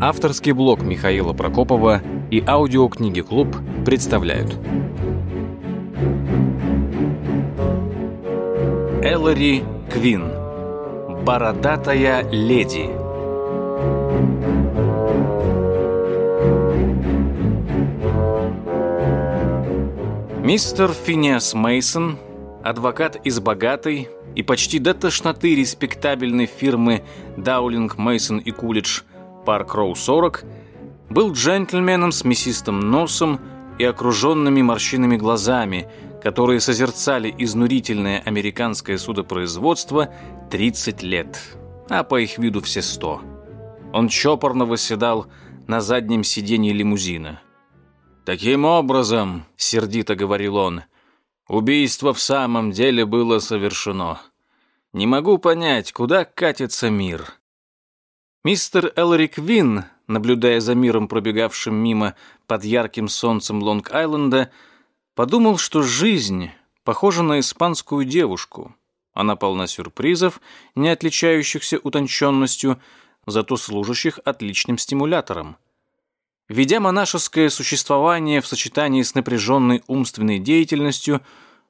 Авторский блог Михаила Прокопова и аудиокниги «Клуб» представляют. Эллари Квин. Бородатая леди. Мистер Финиас Мейсон, адвокат из богатой и почти до тошноты респектабельной фирмы Даулинг, Мейсон и Кулидж Парк Роу 40, был джентльменом с мясистым носом и окруженными морщинами глазами, которые созерцали изнурительное американское судопроизводство 30 лет, а по их виду все 100. Он чопорно восседал на заднем сиденье лимузина. «Таким образом», — сердито говорил он, — «убийство в самом деле было совершено. Не могу понять, куда катится мир». Мистер Элрик Вин, наблюдая за миром, пробегавшим мимо под ярким солнцем Лонг-Айленда, подумал, что жизнь похожа на испанскую девушку. Она полна сюрпризов, не отличающихся утонченностью, зато служащих отличным стимулятором. Ведя монашеское существование в сочетании с напряженной умственной деятельностью,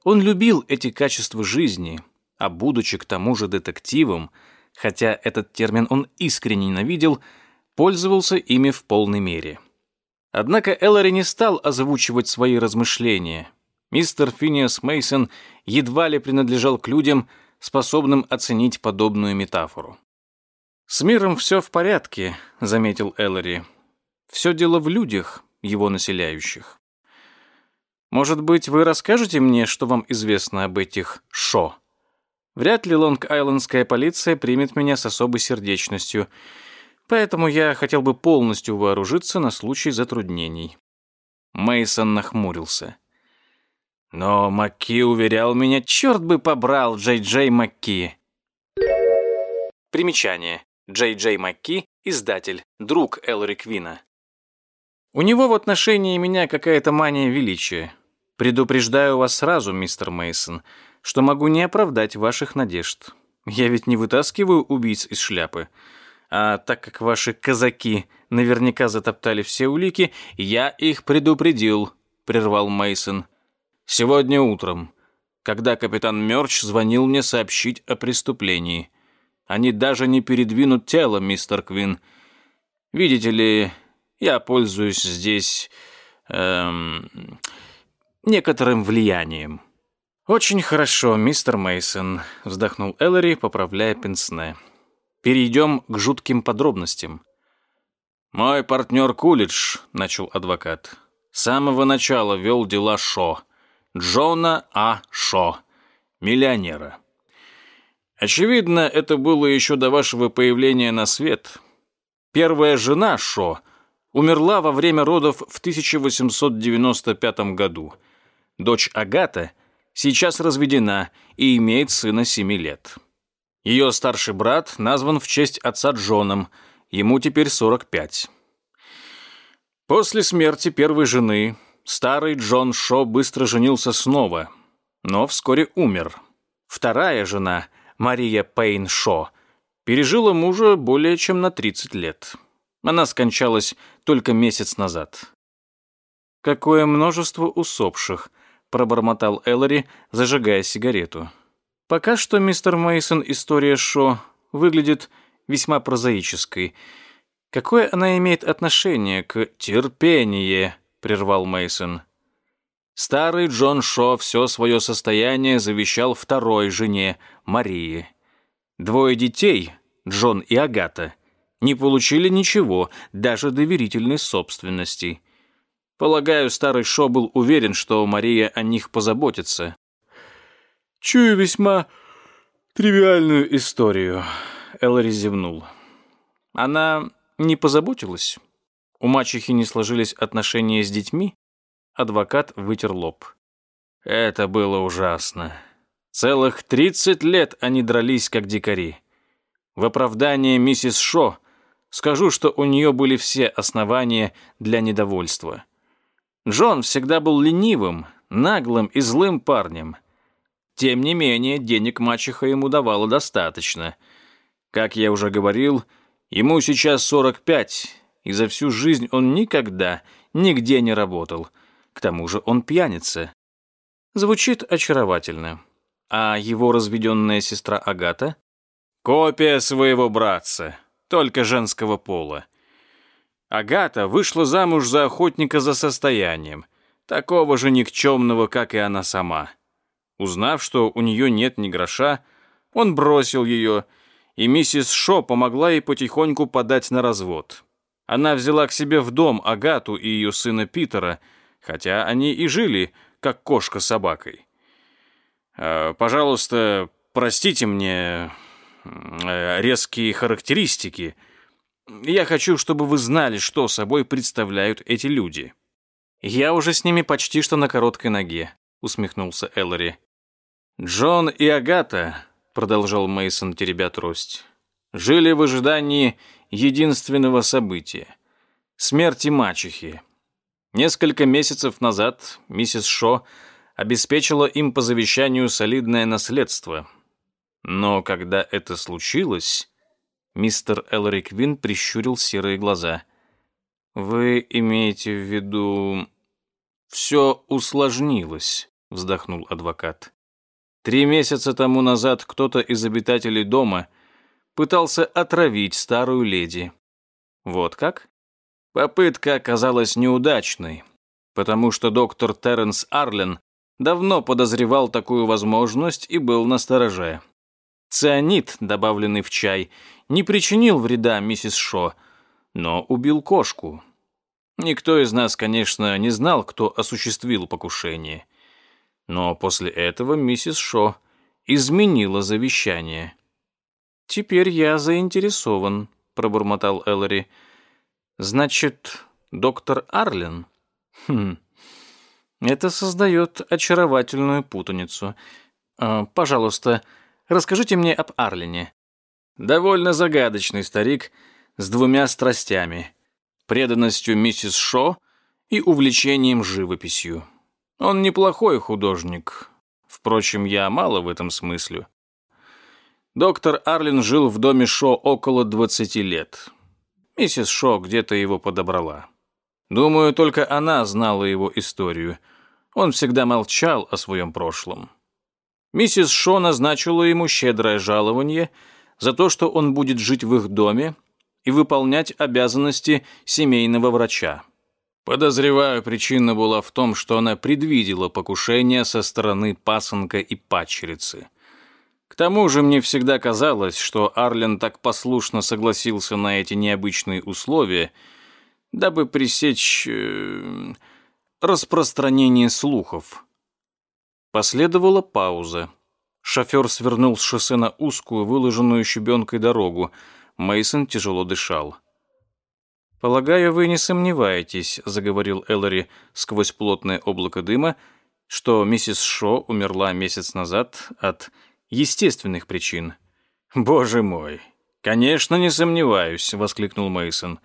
он любил эти качества жизни, а будучи к тому же детективом, хотя этот термин он искренне ненавидел, пользовался ими в полной мере. Однако Эллари не стал озвучивать свои размышления. Мистер Финиас Мейсон едва ли принадлежал к людям, способным оценить подобную метафору. «С миром все в порядке», — заметил Эллари. Все дело в людях, его населяющих. Может быть, вы расскажете мне, что вам известно об этих «шо»? Вряд ли Лонг-Айлендская полиция примет меня с особой сердечностью, поэтому я хотел бы полностью вооружиться на случай затруднений. Мейсон нахмурился. Но Макки уверял меня, черт бы побрал Джей Джей Макки. Примечание. Джей Джей Макки, издатель, друг Элри Квина. У него в отношении меня какая-то мания величия. Предупреждаю вас сразу, мистер Мейсон, что могу не оправдать ваших надежд. Я ведь не вытаскиваю убийц из шляпы. А так как ваши казаки наверняка затоптали все улики, я их предупредил, прервал Мейсон. Сегодня утром, когда капитан Мёрч звонил мне сообщить о преступлении. Они даже не передвинут тело, мистер Квин. Видите ли, я пользуюсь здесь эм, некоторым влиянием. Очень хорошо, мистер Мейсон, вздохнул Эллари, поправляя пенсне. Перейдем к жутким подробностям. Мой партнер Кулидж, начал адвокат, с самого начала вел дела Шо. Джона А. Шо, миллионера. Очевидно, это было еще до вашего появления на свет. Первая жена Шо умерла во время родов в 1895 году. Дочь Агата сейчас разведена и имеет сына 7 лет. Ее старший брат назван в честь отца Джоном, ему теперь 45. После смерти первой жены старый Джон Шо быстро женился снова, но вскоре умер. Вторая жена, Мария Пейн Шо, пережила мужа более чем на 30 лет. Она скончалась только месяц назад. «Какое множество усопших», — пробормотал Эллари, зажигая сигарету. «Пока что, мистер Мейсон, история Шо выглядит весьма прозаической. Какое она имеет отношение к терпению?» — прервал Мейсон. Старый Джон Шо все свое состояние завещал второй жене, Марии. Двое детей, Джон и Агата, не получили ничего, даже доверительной собственности. Полагаю, старый Шо был уверен, что Мария о них позаботится. «Чую весьма тривиальную историю», — Эллари зевнул. «Она не позаботилась? У мачехи не сложились отношения с детьми?» Адвокат вытер лоб. «Это было ужасно. Целых тридцать лет они дрались, как дикари. В оправдание миссис Шо Скажу, что у нее были все основания для недовольства. Джон всегда был ленивым, наглым и злым парнем. Тем не менее, денег мачеха ему давала достаточно. Как я уже говорил, ему сейчас 45, и за всю жизнь он никогда, нигде не работал. К тому же он пьяница. Звучит очаровательно. А его разведенная сестра Агата? Копия своего братца, только женского пола. Агата вышла замуж за охотника за состоянием, такого же никчемного, как и она сама. Узнав, что у нее нет ни гроша, он бросил ее, и миссис Шо помогла ей потихоньку подать на развод. Она взяла к себе в дом Агату и ее сына Питера, хотя они и жили, как кошка с собакой. «Э, «Пожалуйста, простите мне э, резкие характеристики», я хочу, чтобы вы знали, что собой представляют эти люди». «Я уже с ними почти что на короткой ноге», — усмехнулся Эллари. «Джон и Агата», — продолжал Мейсон теребя трость, «жили в ожидании единственного события — смерти мачехи. Несколько месяцев назад миссис Шо обеспечила им по завещанию солидное наследство. Но когда это случилось, Мистер Эллари Квин прищурил серые глаза. «Вы имеете в виду...» «Все усложнилось», — вздохнул адвокат. «Три месяца тому назад кто-то из обитателей дома пытался отравить старую леди. Вот как?» Попытка оказалась неудачной, потому что доктор Терренс Арлен давно подозревал такую возможность и был настороже. Цианид, добавленный в чай, не причинил вреда миссис Шо, но убил кошку. Никто из нас, конечно, не знал, кто осуществил покушение. Но после этого миссис Шо изменила завещание. «Теперь я заинтересован», — пробормотал Эллари. «Значит, доктор Арлен?» «Хм, это создает очаровательную путаницу. Э, пожалуйста, расскажите мне об Арлене. Довольно загадочный старик с двумя страстями – преданностью миссис Шо и увлечением живописью. Он неплохой художник. Впрочем, я мало в этом смысле. Доктор Арлин жил в доме Шо около 20 лет. Миссис Шо где-то его подобрала. Думаю, только она знала его историю. Он всегда молчал о своем прошлом. Миссис Шо назначила ему щедрое жалование – за то, что он будет жить в их доме и выполнять обязанности семейного врача. Подозреваю, причина была в том, что она предвидела покушение со стороны пасынка и падчерицы. К тому же мне всегда казалось, что Арлен так послушно согласился на эти необычные условия, дабы пресечь э, распространение слухов. Последовала пауза. Шофер свернул с шоссе на узкую, выложенную щебенкой дорогу. Мейсон тяжело дышал. «Полагаю, вы не сомневаетесь», — заговорил Эллари сквозь плотное облако дыма, что миссис Шо умерла месяц назад от естественных причин. «Боже мой! Конечно, не сомневаюсь», — воскликнул Мейсон.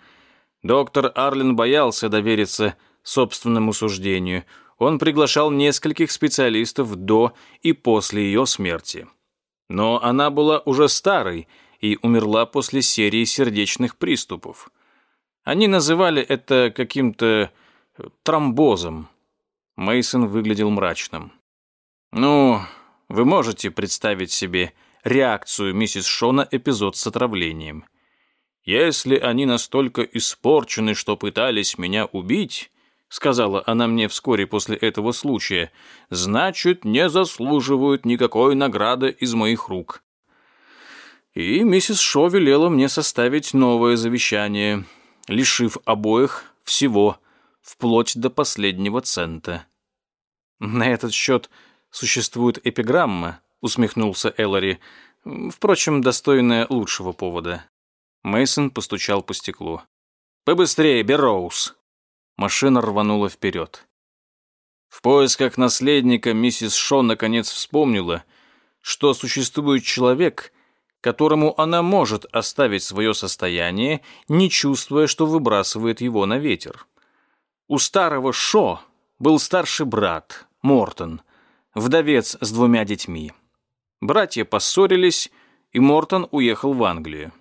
Доктор Арлен боялся довериться собственному суждению — он приглашал нескольких специалистов до и после ее смерти. Но она была уже старой и умерла после серии сердечных приступов. Они называли это каким-то э, тромбозом. Мейсон выглядел мрачным. «Ну, вы можете представить себе реакцию миссис Шо на эпизод с отравлением. Если они настолько испорчены, что пытались меня убить, сказала она мне вскоре после этого случая, значит, не заслуживают никакой награды из моих рук. И миссис Шо велела мне составить новое завещание, лишив обоих всего, вплоть до последнего цента. На этот счет существует эпиграмма, усмехнулся Эллари, впрочем, достойная лучшего повода. Мейсон постучал по стеклу. «Побыстрее, Берроуз!» Машина рванула вперед. В поисках наследника миссис Шо наконец вспомнила, что существует человек, которому она может оставить свое состояние, не чувствуя, что выбрасывает его на ветер. У старого Шо был старший брат, Мортон, вдовец с двумя детьми. Братья поссорились, и Мортон уехал в Англию.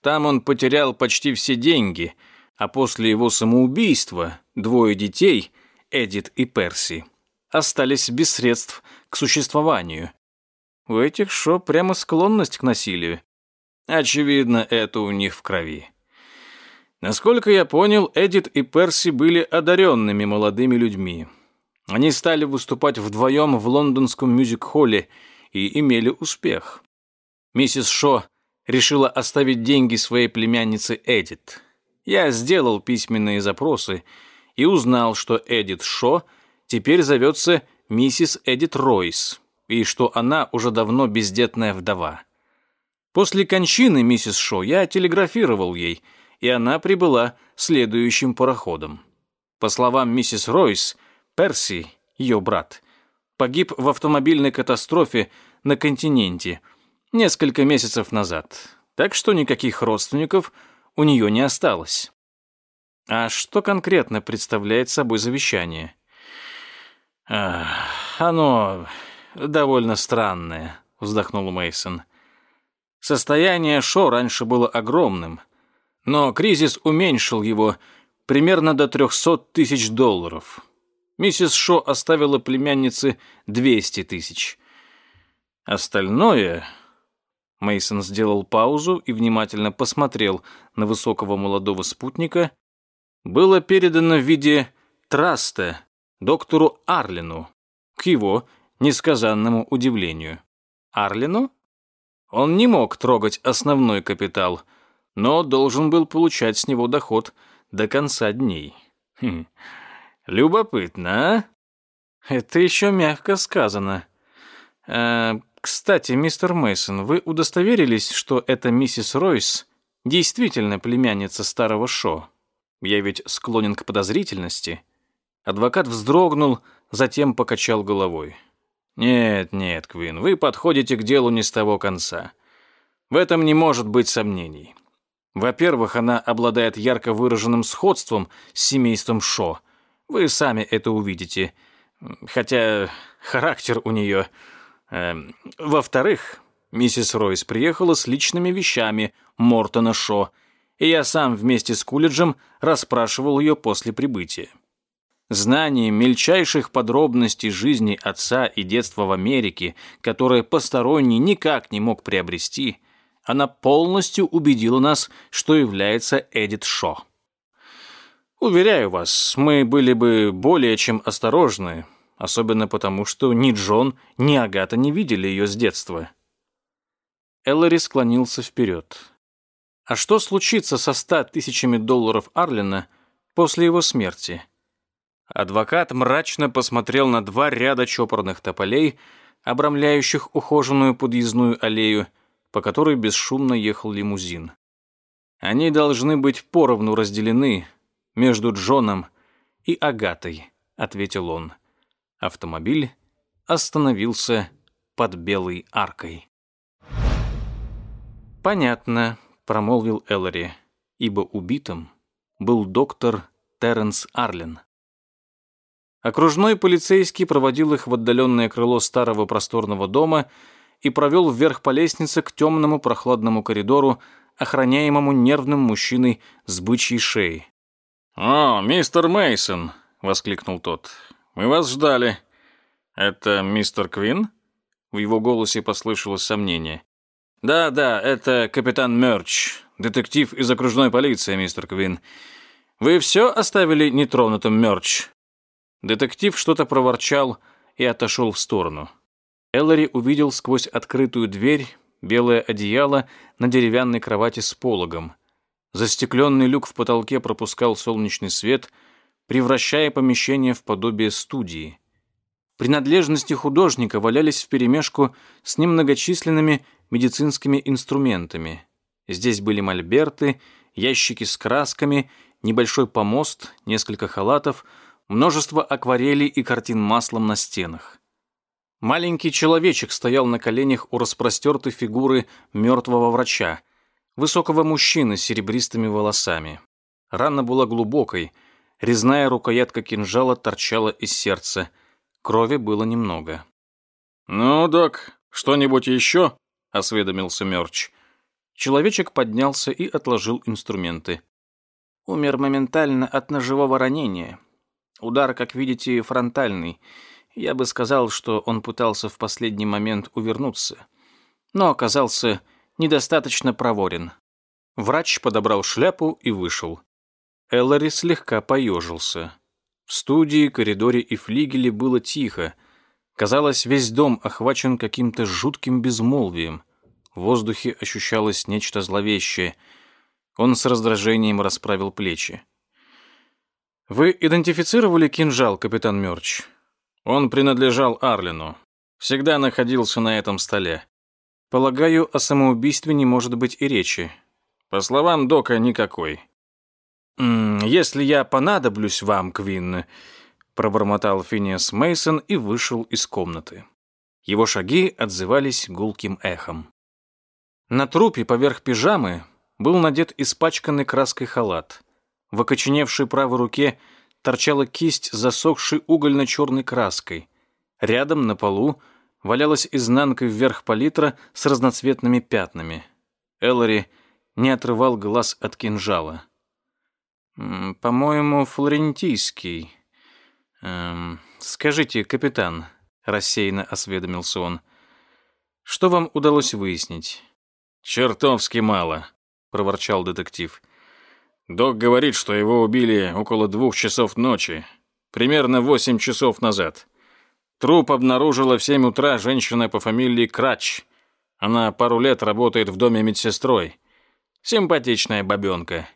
Там он потерял почти все деньги – а после его самоубийства двое детей, Эдит и Перси, остались без средств к существованию. У этих шо прямо склонность к насилию. Очевидно, это у них в крови. Насколько я понял, Эдит и Перси были одаренными молодыми людьми. Они стали выступать вдвоем в лондонском мюзик-холле и имели успех. Миссис Шо решила оставить деньги своей племяннице Эдит. Я сделал письменные запросы и узнал, что Эдит Шо теперь зовется миссис Эдит Ройс, и что она уже давно бездетная вдова. После кончины миссис Шо я телеграфировал ей, и она прибыла следующим пароходом. По словам миссис Ройс, Перси, ее брат, погиб в автомобильной катастрофе на континенте несколько месяцев назад, так что никаких родственников у нее не осталось. А что конкретно представляет собой завещание? оно довольно странное, вздохнул Мейсон. Состояние Шо раньше было огромным, но кризис уменьшил его примерно до 300 тысяч долларов. Миссис Шо оставила племяннице 200 тысяч. Остальное... Мейсон сделал паузу и внимательно посмотрел на высокого молодого спутника. Было передано в виде траста доктору Арлину, к его несказанному удивлению. Арлину? Он не мог трогать основной капитал, но должен был получать с него доход до конца дней. Хм. Любопытно, а? Это еще мягко сказано. А, кстати, мистер Мейсон, вы удостоверились, что эта миссис Ройс действительно племянница старого Шо? Я ведь склонен к подозрительности. Адвокат вздрогнул, затем покачал головой. «Нет, нет, Квин, вы подходите к делу не с того конца. В этом не может быть сомнений. Во-первых, она обладает ярко выраженным сходством с семейством Шо. Вы сами это увидите. Хотя характер у нее... Э, Во-вторых, миссис Ройс приехала с личными вещами Мортона Шо, и я сам вместе с Кулиджем расспрашивал ее после прибытия. Знание мельчайших подробностей жизни отца и детства в Америке, которое посторонний никак не мог приобрести, она полностью убедила нас, что является Эдит Шо. Уверяю вас, мы были бы более чем осторожны, особенно потому, что ни Джон, ни Агата не видели ее с детства. Эллари склонился вперед. А что случится со ста тысячами долларов Арлина после его смерти? Адвокат мрачно посмотрел на два ряда чопорных тополей, обрамляющих ухоженную подъездную аллею, по которой бесшумно ехал лимузин. Они должны быть поровну разделены между Джоном и Агатой, ответил он. Автомобиль остановился под белой аркой. Понятно, промолвил Эллари, ибо убитым был доктор Терренс Арлен. Окружной полицейский проводил их в отдаленное крыло старого просторного дома и провел вверх по лестнице к темному прохладному коридору, охраняемому нервным мужчиной с бычьей шеей. «О, мистер Мейсон, воскликнул тот. «Мы вас ждали». «Это мистер Квин?» В его голосе послышалось сомнение. «Да, да, это капитан Мёрч, детектив из окружной полиции, мистер Квин. Вы все оставили нетронутым, Мёрч?» Детектив что-то проворчал и отошел в сторону. Эллари увидел сквозь открытую дверь белое одеяло на деревянной кровати с пологом. Застекленный люк в потолке пропускал солнечный свет, превращая помещение в подобие студии. Принадлежности художника валялись вперемешку с немногочисленными медицинскими инструментами. Здесь были мольберты, ящики с красками, небольшой помост, несколько халатов — множество акварелей и картин маслом на стенах. Маленький человечек стоял на коленях у распростертой фигуры мертвого врача, высокого мужчины с серебристыми волосами. Рана была глубокой, резная рукоятка кинжала торчала из сердца, крови было немного. «Ну, док, что-нибудь еще?» — осведомился Мёрч. Человечек поднялся и отложил инструменты. Умер моментально от ножевого ранения. Удар, как видите, фронтальный. Я бы сказал, что он пытался в последний момент увернуться, но оказался недостаточно проворен. Врач подобрал шляпу и вышел. Эллари слегка поежился. В студии, коридоре и флигеле было тихо. Казалось, весь дом охвачен каким-то жутким безмолвием. В воздухе ощущалось нечто зловещее. Он с раздражением расправил плечи. «Вы идентифицировали кинжал, капитан Мёрч?» «Он принадлежал Арлину. Всегда находился на этом столе. Полагаю, о самоубийстве не может быть и речи. По словам Дока, никакой. «Если я понадоблюсь вам, Квин», — пробормотал Финиас Мейсон и вышел из комнаты. Его шаги отзывались гулким эхом. На трупе поверх пижамы был надет испачканный краской халат. В окоченевшей правой руке торчала кисть засохшей угольно-черной краской. Рядом на полу валялась изнанкой вверх палитра с разноцветными пятнами. Эллари не отрывал глаз от кинжала. «По-моему, флорентийский. Эм, скажите, капитан», — рассеянно осведомился он, — «что вам удалось выяснить?» «Чертовски мало», — проворчал детектив. «Док говорит, что его убили около двух часов ночи, примерно восемь часов назад. Труп обнаружила в семь утра женщина по фамилии Крач. Она пару лет работает в доме медсестрой. Симпатичная бабенка».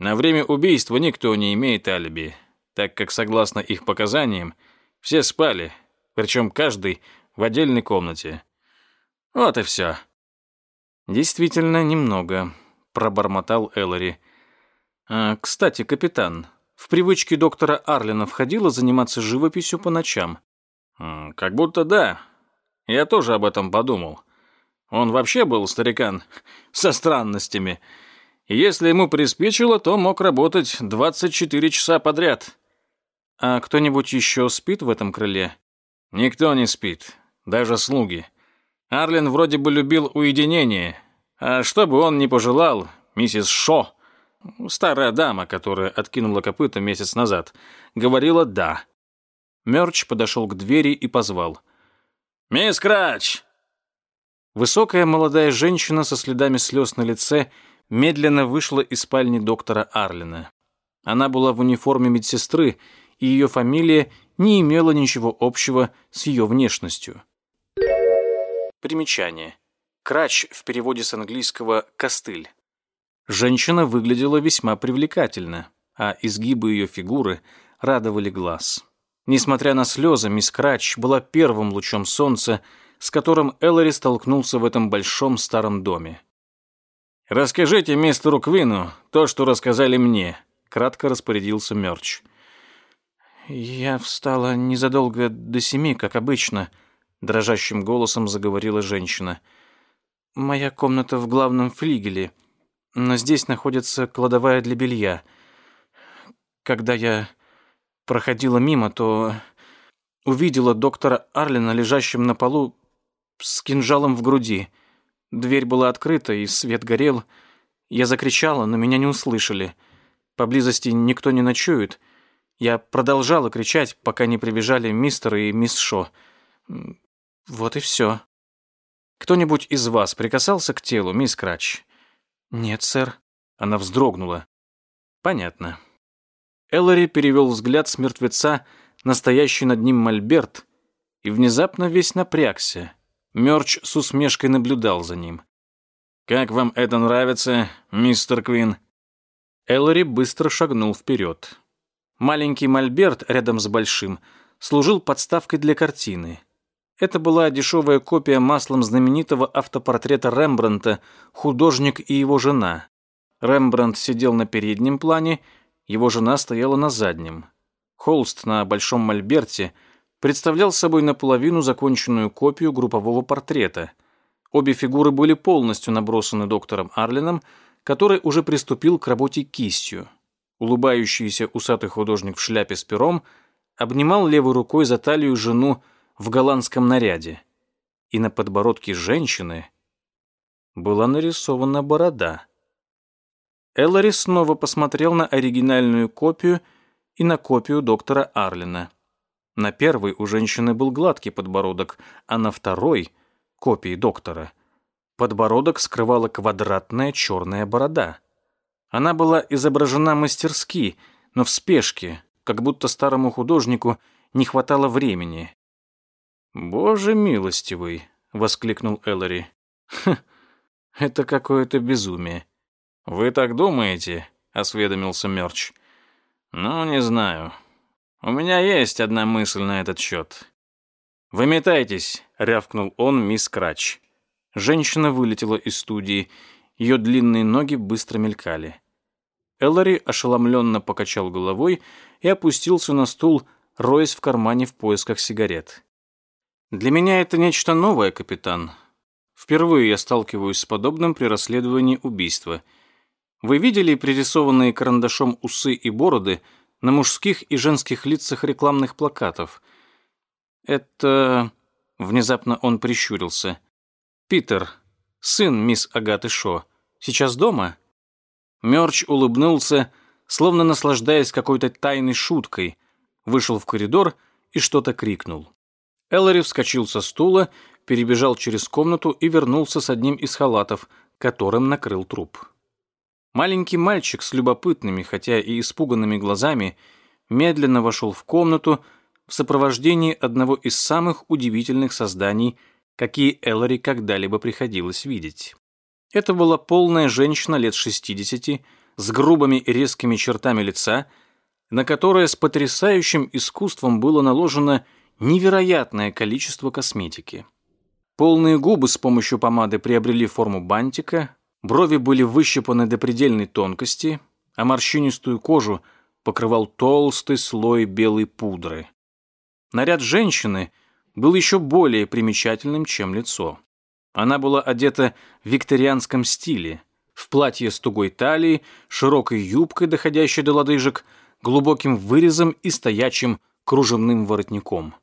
На время убийства никто не имеет алиби, так как, согласно их показаниям, все спали, причем каждый в отдельной комнате. Вот и все. Действительно, немного, пробормотал Эллари. А, кстати, капитан, в привычке доктора Арлина входило заниматься живописью по ночам. Как будто да. Я тоже об этом подумал. Он вообще был старикан со странностями. Если ему приспичило, то мог работать 24 часа подряд. А кто-нибудь еще спит в этом крыле? Никто не спит, даже слуги. Арлен вроде бы любил уединение, а что бы он ни пожелал, миссис Шо, старая дама, которая откинула копыта месяц назад, говорила «да». Мёрч подошел к двери и позвал. «Мисс Крач!» Высокая молодая женщина со следами слез на лице – медленно вышла из спальни доктора Арлина. Она была в униформе медсестры, и ее фамилия не имела ничего общего с ее внешностью. Примечание. Крач в переводе с английского «костыль». Женщина выглядела весьма привлекательно, а изгибы ее фигуры радовали глаз. Несмотря на слезы, мисс Крач была первым лучом солнца, с которым Эллари столкнулся в этом большом старом доме. «Расскажите мистеру Квину то, что рассказали мне», — кратко распорядился Мёрч. «Я встала незадолго до семи, как обычно», — дрожащим голосом заговорила женщина. «Моя комната в главном флигеле, но здесь находится кладовая для белья. Когда я проходила мимо, то увидела доктора Арлина, лежащим на полу с кинжалом в груди». Дверь была открыта, и свет горел. Я закричала, но меня не услышали. Поблизости никто не ночует. Я продолжала кричать, пока не прибежали мистер и мисс Шо. Вот и все. Кто-нибудь из вас прикасался к телу, мисс Крач? Нет, сэр. Она вздрогнула. Понятно. Эллари перевел взгляд с мертвеца, настоящий над ним мольберт, и внезапно весь напрягся. Мёрч с усмешкой наблюдал за ним. «Как вам это нравится, мистер Квин?» Эллари быстро шагнул вперед. Маленький мольберт рядом с большим служил подставкой для картины. Это была дешевая копия маслом знаменитого автопортрета Рембрандта «Художник и его жена». Рембрандт сидел на переднем плане, его жена стояла на заднем. Холст на большом мольберте – представлял собой наполовину законченную копию группового портрета. Обе фигуры были полностью набросаны доктором Арлином, который уже приступил к работе кистью. Улыбающийся усатый художник в шляпе с пером обнимал левой рукой за талию жену в голландском наряде. И на подбородке женщины была нарисована борода. Эллари снова посмотрел на оригинальную копию и на копию доктора Арлина. На первой у женщины был гладкий подбородок, а на второй, копии доктора, подбородок скрывала квадратная черная борода. Она была изображена мастерски, но в спешке, как будто старому художнику не хватало времени. «Боже милостивый!» — воскликнул Эллари. «Хм, это какое-то безумие». «Вы так думаете?» — осведомился Мёрч. «Ну, не знаю. У меня есть одна мысль на этот счет». «Выметайтесь!» — рявкнул он мисс Крач. Женщина вылетела из студии. Ее длинные ноги быстро мелькали. Эллари ошеломленно покачал головой и опустился на стул, роясь в кармане в поисках сигарет. «Для меня это нечто новое, капитан. Впервые я сталкиваюсь с подобным при расследовании убийства. Вы видели пририсованные карандашом усы и бороды на мужских и женских лицах рекламных плакатов? Это...» Внезапно он прищурился. «Питер, сын мисс Агаты Шо, сейчас дома?» Мёрч улыбнулся, словно наслаждаясь какой-то тайной шуткой, вышел в коридор и что-то крикнул. Эллари вскочил со стула, перебежал через комнату и вернулся с одним из халатов, которым накрыл труп. Маленький мальчик с любопытными, хотя и испуганными глазами, медленно вошел в комнату в сопровождении одного из самых удивительных созданий, какие Эллари когда-либо приходилось видеть. Это была полная женщина лет 60 с грубыми и резкими чертами лица, на которое с потрясающим искусством было наложено невероятное количество косметики. Полные губы с помощью помады приобрели форму бантика, брови были выщипаны до предельной тонкости, а морщинистую кожу покрывал толстый слой белой пудры. Наряд женщины был еще более примечательным, чем лицо. Она была одета в викторианском стиле, в платье с тугой талией, широкой юбкой, доходящей до лодыжек, глубоким вырезом и стоячим кружевным воротником.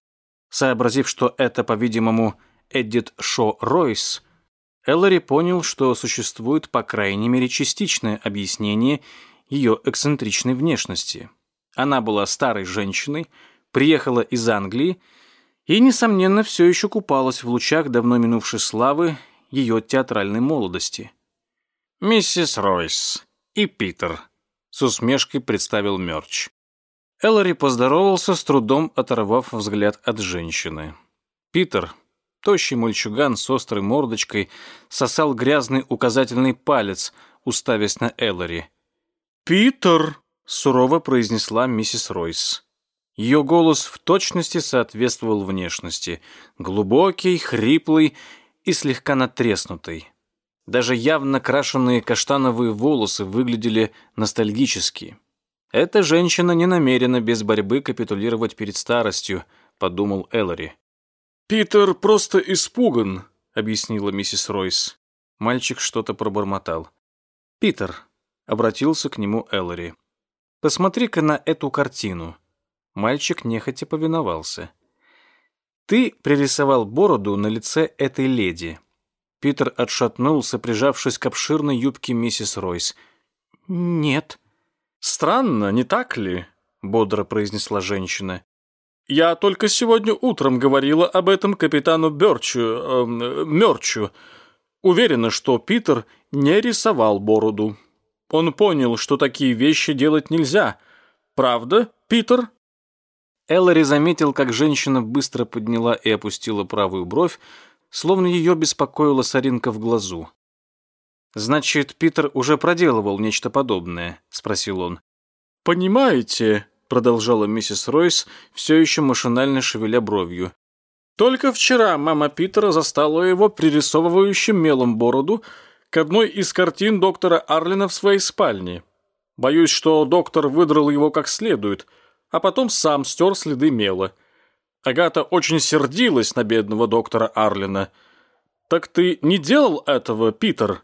Сообразив, что это, по-видимому, Эдит Шо Ройс, Эллари понял, что существует, по крайней мере, частичное объяснение ее эксцентричной внешности. Она была старой женщиной, приехала из Англии и, несомненно, все еще купалась в лучах давно минувшей славы ее театральной молодости. «Миссис Ройс и Питер», — с усмешкой представил Мёрч. Эллари поздоровался, с трудом оторвав взгляд от женщины. Питер, тощий мальчуган с острой мордочкой, сосал грязный указательный палец, уставясь на Эллари. «Питер!» — сурово произнесла миссис Ройс. Ее голос в точности соответствовал внешности. Глубокий, хриплый и слегка натреснутый. Даже явно крашеные каштановые волосы выглядели ностальгически. «Эта женщина не намерена без борьбы капитулировать перед старостью», — подумал Эллари. «Питер просто испуган», — объяснила миссис Ройс. Мальчик что-то пробормотал. «Питер», — обратился к нему Эллари, — «посмотри-ка на эту картину». Мальчик нехотя повиновался. «Ты пририсовал бороду на лице этой леди». Питер отшатнулся, прижавшись к обширной юбке миссис Ройс. «Нет». «Странно, не так ли?» — бодро произнесла женщина. «Я только сегодня утром говорила об этом капитану Бёрчу, э, Мёрчу. Уверена, что Питер не рисовал бороду. Он понял, что такие вещи делать нельзя. Правда, Питер?» Эллари заметил, как женщина быстро подняла и опустила правую бровь, словно ее беспокоила соринка в глазу. «Значит, Питер уже проделывал нечто подобное?» — спросил он. «Понимаете», — продолжала миссис Ройс, все еще машинально шевеля бровью. «Только вчера мама Питера застала его пририсовывающим мелом бороду к одной из картин доктора Арлина в своей спальне. Боюсь, что доктор выдрал его как следует — а потом сам стер следы мела. Агата очень сердилась на бедного доктора Арлина. «Так ты не делал этого, Питер?»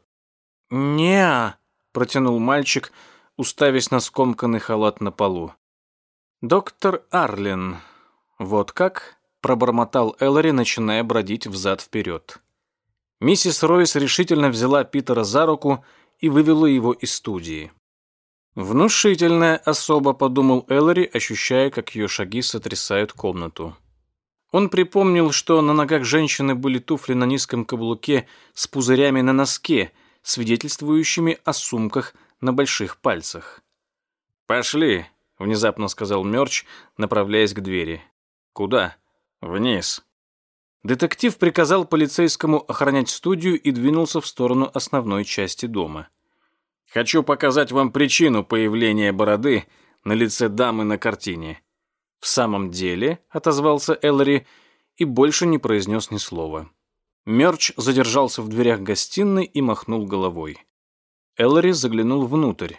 «Не-а», протянул мальчик, уставясь на скомканный халат на полу. «Доктор Арлин, вот как?» пробормотал Эллари, начиная бродить взад-вперед. Миссис Ройс решительно взяла Питера за руку и вывела его из студии. Внушительная особа, подумал Эллари, ощущая, как ее шаги сотрясают комнату. Он припомнил, что на ногах женщины были туфли на низком каблуке с пузырями на носке, свидетельствующими о сумках на больших пальцах. «Пошли», — внезапно сказал Мёрч, направляясь к двери. «Куда?» «Вниз». Детектив приказал полицейскому охранять студию и двинулся в сторону основной части дома. «Хочу показать вам причину появления бороды на лице дамы на картине», «В самом деле», — отозвался Эллари и больше не произнес ни слова. Мерч задержался в дверях гостиной и махнул головой. Эллари заглянул внутрь.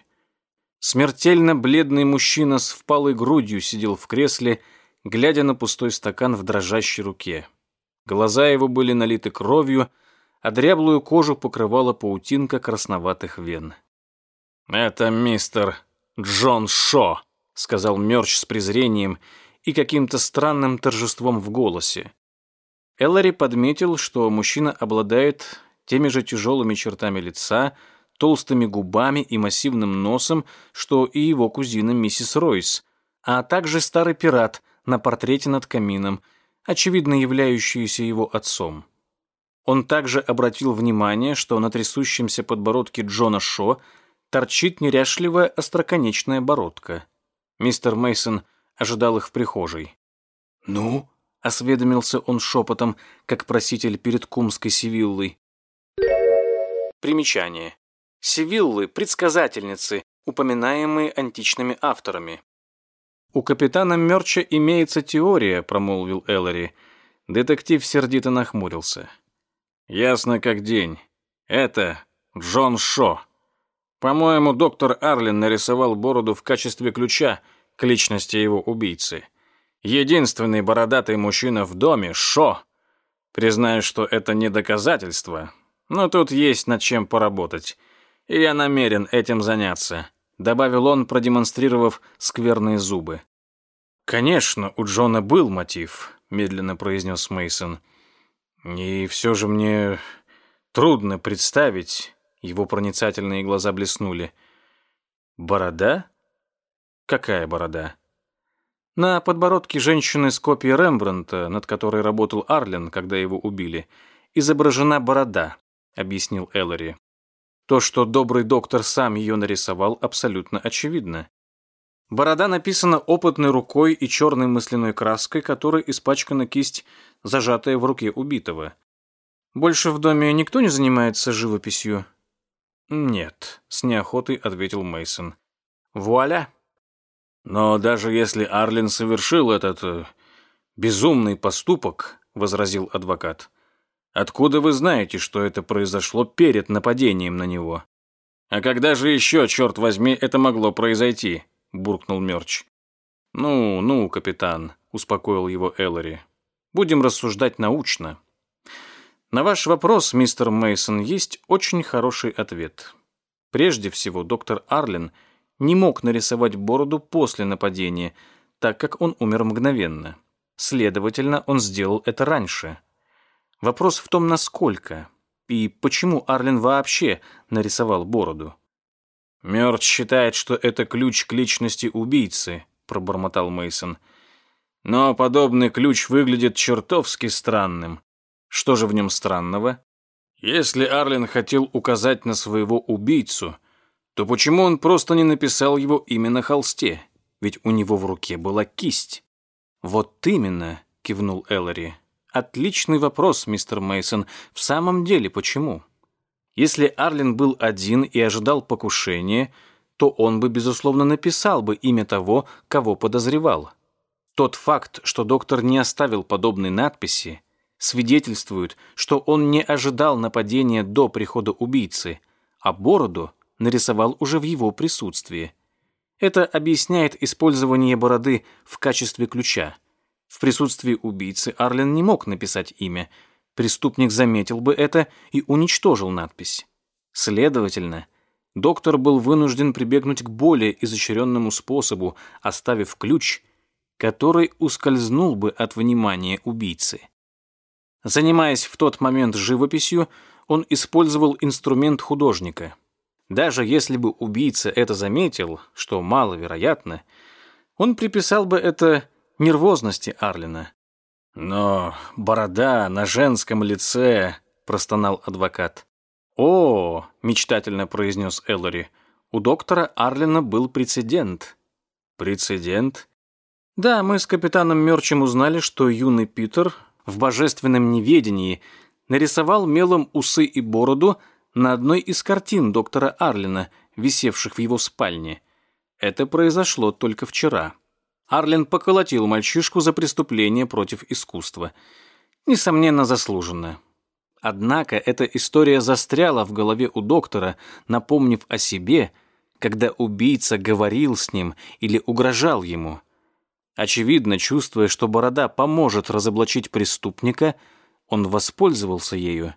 Смертельно бледный мужчина с впалой грудью сидел в кресле, глядя на пустой стакан в дрожащей руке. Глаза его были налиты кровью, а дряблую кожу покрывала паутинка красноватых вен. «Это мистер Джон Шо», — сказал Мёрч с презрением и каким-то странным торжеством в голосе. Эллари подметил, что мужчина обладает теми же тяжелыми чертами лица, толстыми губами и массивным носом, что и его кузина миссис Ройс, а также старый пират на портрете над камином, очевидно являющийся его отцом. Он также обратил внимание, что на трясущемся подбородке Джона Шо торчит неряшливая остроконечная бородка. Мистер Мейсон ожидал их в прихожей. «Ну?» — осведомился он шепотом, как проситель перед кумской Севиллой. Примечание. Севиллы — предсказательницы, упоминаемые античными авторами. «У капитана Мёрча имеется теория», — промолвил Эллари. Детектив сердито нахмурился. «Ясно как день. Это Джон Шо». По-моему, доктор Арлин нарисовал бороду в качестве ключа к личности его убийцы. Единственный бородатый мужчина в доме — Шо. Признаю, что это не доказательство, но тут есть над чем поработать, и я намерен этим заняться», — добавил он, продемонстрировав скверные зубы. «Конечно, у Джона был мотив», — медленно произнес Мейсон. «И все же мне трудно представить, его проницательные глаза блеснули. «Борода? Какая борода?» На подбородке женщины с копией Рембрандта, над которой работал Арлен, когда его убили, изображена борода, объяснил Эллари. То, что добрый доктор сам ее нарисовал, абсолютно очевидно. Борода написана опытной рукой и черной мысленной краской, которой испачкана кисть, зажатая в руке убитого. Больше в доме никто не занимается живописью. Нет, с неохотой ответил Мейсон. Вуаля. Но даже если Арлин совершил этот э, безумный поступок, возразил адвокат, откуда вы знаете, что это произошло перед нападением на него? А когда же еще, черт возьми, это могло произойти? буркнул Мерч. Ну, ну, капитан, успокоил его Эллари. Будем рассуждать научно. На ваш вопрос, мистер Мейсон, есть очень хороший ответ. Прежде всего, доктор Арлен не мог нарисовать бороду после нападения, так как он умер мгновенно. Следовательно, он сделал это раньше. Вопрос в том, насколько и почему Арлен вообще нарисовал бороду. Мёрт считает, что это ключ к личности убийцы, пробормотал Мейсон. Но подобный ключ выглядит чертовски странным. Что же в нем странного? Если Арлин хотел указать на своего убийцу, то почему он просто не написал его имя на холсте? Ведь у него в руке была кисть. Вот именно, кивнул Эллари. Отличный вопрос, мистер Мейсон. В самом деле, почему? Если Арлин был один и ожидал покушения, то он бы, безусловно, написал бы имя того, кого подозревал. Тот факт, что доктор не оставил подобной надписи, свидетельствуют, что он не ожидал нападения до прихода убийцы, а бороду нарисовал уже в его присутствии. Это объясняет использование бороды в качестве ключа. В присутствии убийцы Арлен не мог написать имя. Преступник заметил бы это и уничтожил надпись. Следовательно, доктор был вынужден прибегнуть к более изощренному способу, оставив ключ, который ускользнул бы от внимания убийцы. Занимаясь в тот момент живописью, он использовал инструмент художника. Даже если бы убийца это заметил, что маловероятно, он приписал бы это нервозности Арлина. «Но борода на женском лице», — простонал адвокат. «О», — мечтательно произнес Эллори, — «у доктора Арлина был прецедент». «Прецедент?» «Да, мы с капитаном Мёрчем узнали, что юный Питер в божественном неведении нарисовал мелом усы и бороду на одной из картин доктора Арлина, висевших в его спальне. Это произошло только вчера. Арлин поколотил мальчишку за преступление против искусства. Несомненно, заслуженно. Однако эта история застряла в голове у доктора, напомнив о себе, когда убийца говорил с ним или угрожал ему. Очевидно, чувствуя, что борода поможет разоблачить преступника, он воспользовался ею.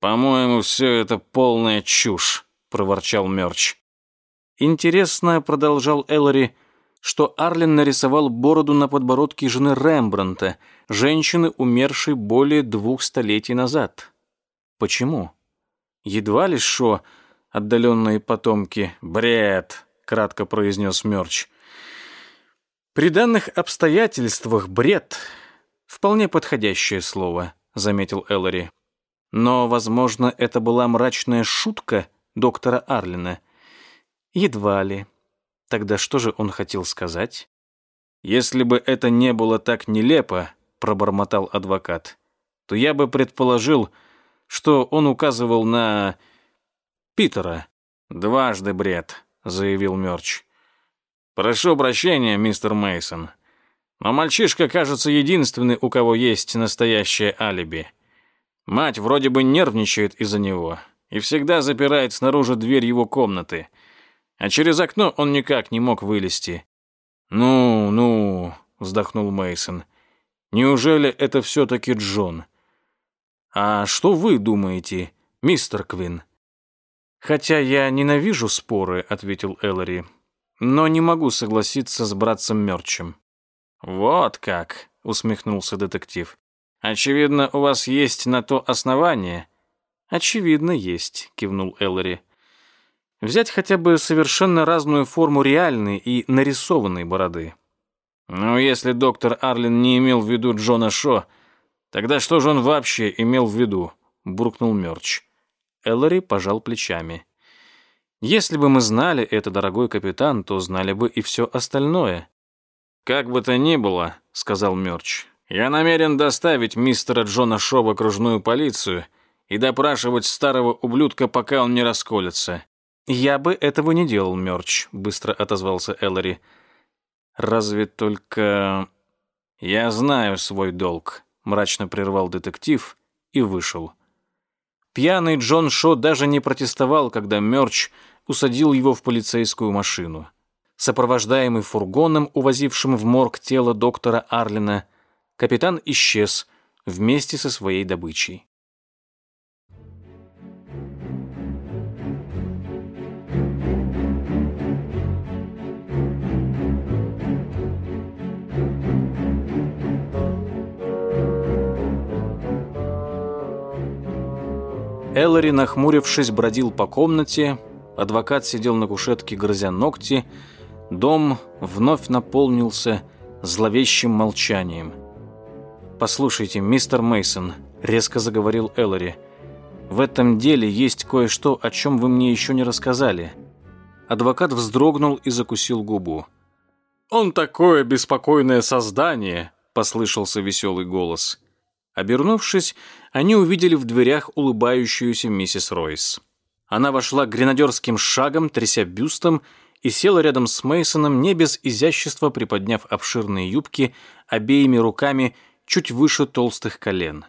«По-моему, все это полная чушь», — проворчал Мёрч. «Интересно», — продолжал Эллори, что Арлин нарисовал бороду на подбородке жены Рембранта, женщины, умершей более двух столетий назад. Почему? Едва ли шо отдаленные потомки. Бред, кратко произнес Мёрч. При данных обстоятельствах бред — вполне подходящее слово, заметил Эллори. Но, возможно, это была мрачная шутка доктора Арлина. Едва ли. Тогда что же он хотел сказать? Если бы это не было так нелепо, пробормотал адвокат, то я бы предположил, что он указывал на Питера. Дважды бред, заявил Мёрч. Прошу прощения, мистер Мейсон, но мальчишка, кажется, единственный, у кого есть настоящее алиби. Мать вроде бы нервничает из-за него и всегда запирает снаружи дверь его комнаты а через окно он никак не мог вылезти. «Ну, ну», — вздохнул Мейсон. «Неужели это все-таки Джон?» «А что вы думаете, мистер Квин?» «Хотя я ненавижу споры», — ответил Эллори, «но не могу согласиться с братцем Мёрчем». «Вот как», — усмехнулся детектив. «Очевидно, у вас есть на то основание». «Очевидно, есть», — кивнул Эллори. Взять хотя бы совершенно разную форму реальной и нарисованной бороды. Ну, если доктор Арлин не имел в виду Джона Шо, тогда что же он вообще имел в виду? буркнул Мёрч. Эллори пожал плечами. Если бы мы знали это, дорогой капитан, то знали бы и все остальное. Как бы то ни было, сказал Мёрч. Я намерен доставить мистера Джона Шо в окружную полицию и допрашивать старого ублюдка, пока он не расколется. «Я бы этого не делал, Мёрч», — быстро отозвался Эллори. «Разве только...» «Я знаю свой долг», — мрачно прервал детектив и вышел. Пьяный Джон Шо даже не протестовал, когда Мёрч усадил его в полицейскую машину. Сопровождаемый фургоном, увозившим в морг тело доктора Арлина, капитан исчез вместе со своей добычей. Эллори, нахмурившись, бродил по комнате, адвокат сидел на кушетке, грызя ногти, дом вновь наполнился зловещим молчанием. «Послушайте, мистер Мейсон, резко заговорил Эллори, «в этом деле есть кое-что, о чем вы мне еще не рассказали». Адвокат вздрогнул и закусил губу. «Он такое беспокойное создание!» — послышался веселый голос. Обернувшись, они увидели в дверях улыбающуюся миссис Ройс. Она вошла гренадерским шагом, тряся бюстом, и села рядом с Мейсоном, не без изящества приподняв обширные юбки обеими руками чуть выше толстых колен.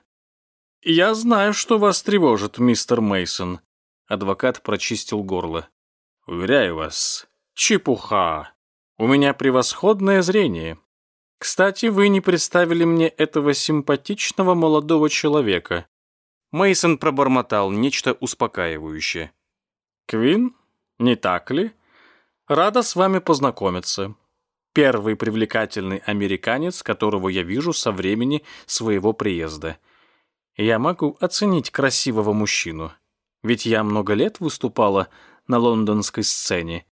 «Я знаю, что вас тревожит, мистер Мейсон. Адвокат прочистил горло. «Уверяю вас, чепуха. У меня превосходное зрение. Кстати, вы не представили мне этого симпатичного молодого человека. Мейсон пробормотал нечто успокаивающее. Квин, не так ли? Рада с вами познакомиться. Первый привлекательный американец, которого я вижу со времени своего приезда. Я могу оценить красивого мужчину, ведь я много лет выступала на лондонской сцене.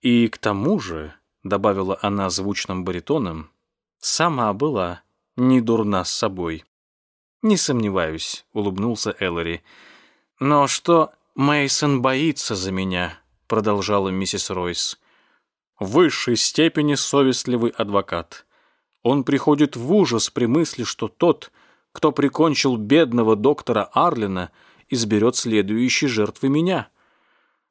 И к тому же, добавила она звучным баритоном, сама была не дурна с собой. Не сомневаюсь, улыбнулся Эллари. Но что Мейсон боится за меня, продолжала миссис Ройс. В высшей степени совестливый адвокат. Он приходит в ужас при мысли, что тот, кто прикончил бедного доктора Арлина, изберет следующей жертвой меня.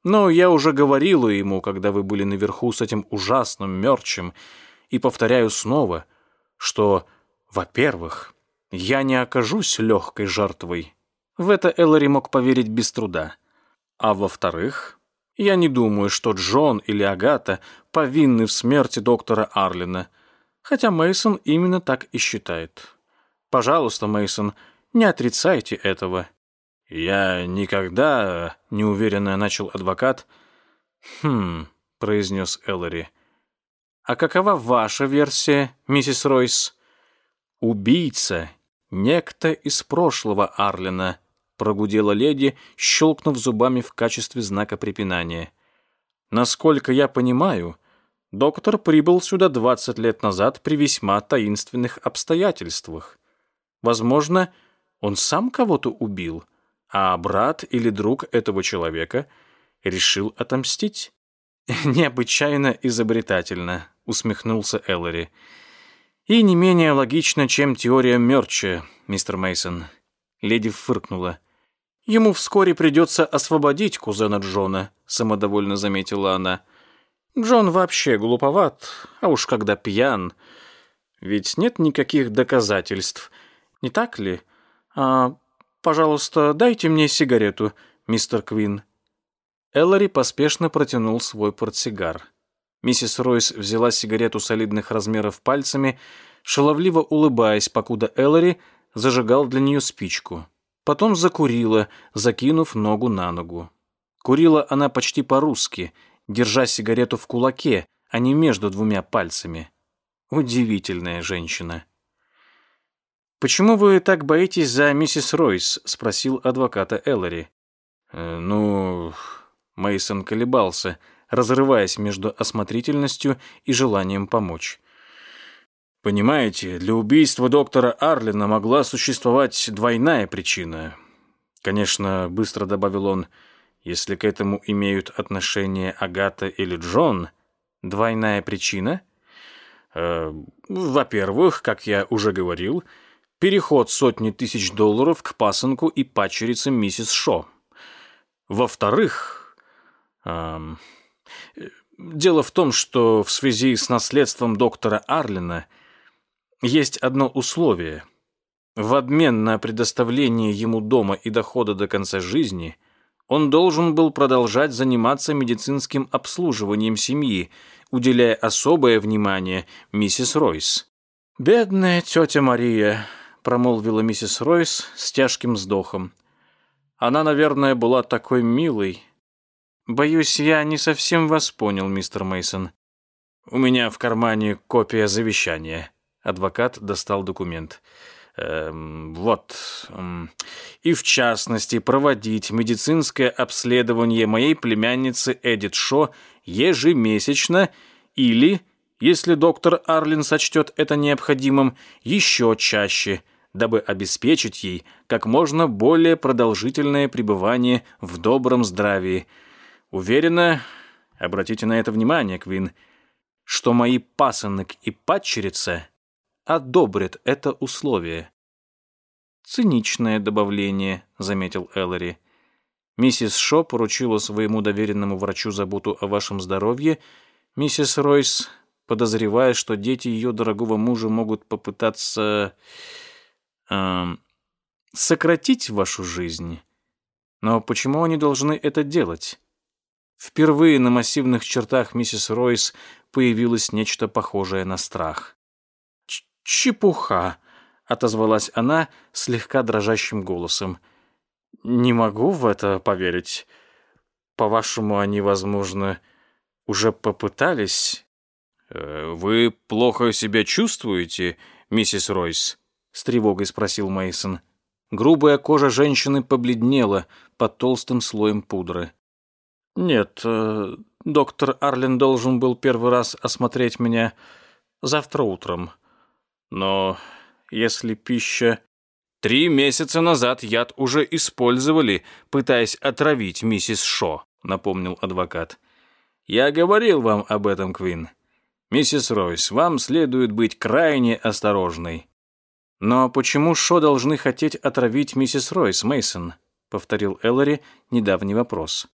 Но я уже говорила ему, когда вы были наверху с этим ужасным мерчем, и повторяю снова, что, во-первых, я не окажусь легкой жертвой. В это Эллари мог поверить без труда. А во-вторых, я не думаю, что Джон или Агата повинны в смерти доктора Арлина, хотя Мейсон именно так и считает. Пожалуйста, Мейсон, не отрицайте этого. Я никогда, неуверенно начал адвокат. Хм, произнес Эллари. А какова ваша версия, миссис Ройс? Убийца, некто из прошлого Арлина, прогудела леди, щелкнув зубами в качестве знака препинания. Насколько я понимаю, доктор прибыл сюда 20 лет назад при весьма таинственных обстоятельствах. Возможно, он сам кого-то убил, а брат или друг этого человека решил отомстить. Необычайно изобретательно, усмехнулся Эллари. И не менее логично, чем теория Мёрча, мистер Мейсон. Леди фыркнула. Ему вскоре придется освободить кузена Джона, самодовольно заметила она. Джон вообще глуповат, а уж когда пьян. Ведь нет никаких доказательств, не так ли? А, пожалуйста, дайте мне сигарету, мистер Квин. Эллари поспешно протянул свой портсигар. Миссис Ройс взяла сигарету солидных размеров пальцами, шаловливо улыбаясь, покуда Эллари зажигал для нее спичку. Потом закурила, закинув ногу на ногу. Курила она почти по-русски, держа сигарету в кулаке, а не между двумя пальцами. Удивительная женщина. «Почему вы так боитесь за миссис Ройс?» — спросил адвоката Эллари. «Э, «Ну...» — Мейсон колебался, разрываясь между осмотрительностью и желанием помочь. «Понимаете, для убийства доктора Арлина могла существовать двойная причина. Конечно, быстро добавил он, если к этому имеют отношение Агата или Джон, двойная причина? Э, Во-первых, как я уже говорил, — переход сотни тысяч долларов к пасынку и падчерице миссис Шо. Во-вторых, эм, дело в том, что в связи с наследством доктора Арлина есть одно условие. В обмен на предоставление ему дома и дохода до конца жизни он должен был продолжать заниматься медицинским обслуживанием семьи, уделяя особое внимание миссис Ройс. «Бедная тетя Мария», промолвила миссис Ройс с тяжким вздохом. Она, наверное, была такой милой. Боюсь, я не совсем вас понял, мистер Мейсон. У меня в кармане копия завещания. Адвокат достал документ. Эм, вот. Эм, и в частности, проводить медицинское обследование моей племянницы Эдит Шо ежемесячно или, если доктор Арлин сочтет это необходимым, еще чаще – дабы обеспечить ей как можно более продолжительное пребывание в добром здравии. Уверена, обратите на это внимание, Квин, что мои пасынок и падчерица одобрят это условие. «Циничное добавление», — заметил Эллари. «Миссис Шо поручила своему доверенному врачу заботу о вашем здоровье. Миссис Ройс, подозревая, что дети ее дорогого мужа могут попытаться сократить вашу жизнь. Но почему они должны это делать? Впервые на массивных чертах миссис Ройс появилось нечто похожее на страх. «Чепуха!» — отозвалась она слегка дрожащим голосом. «Не могу в это поверить. По-вашему, они, возможно, уже попытались...» «Э, «Вы плохо себя чувствуете, миссис Ройс?» С тревогой спросил Мейсон. Грубая кожа женщины побледнела под толстым слоем пудры. Нет, э, доктор Арлин должен был первый раз осмотреть меня завтра утром. Но если пища... Три месяца назад яд уже использовали, пытаясь отравить миссис Шо, напомнил адвокат. Я говорил вам об этом, Квин. Миссис Ройс, вам следует быть крайне осторожной. Но почему Шо должны хотеть отравить миссис Ройс, Мейсон? повторил Эллари недавний вопрос.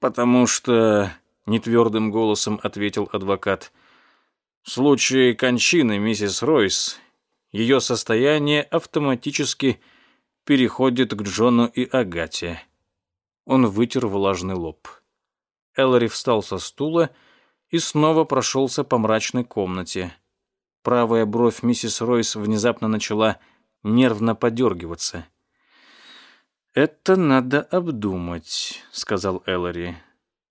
«Потому что...» — нетвердым голосом ответил адвокат. «В случае кончины миссис Ройс ее состояние автоматически переходит к Джону и Агате». Он вытер влажный лоб. Эллари встал со стула и снова прошелся по мрачной комнате. Правая бровь миссис Ройс внезапно начала нервно подергиваться — «Это надо обдумать», — сказал Эллари.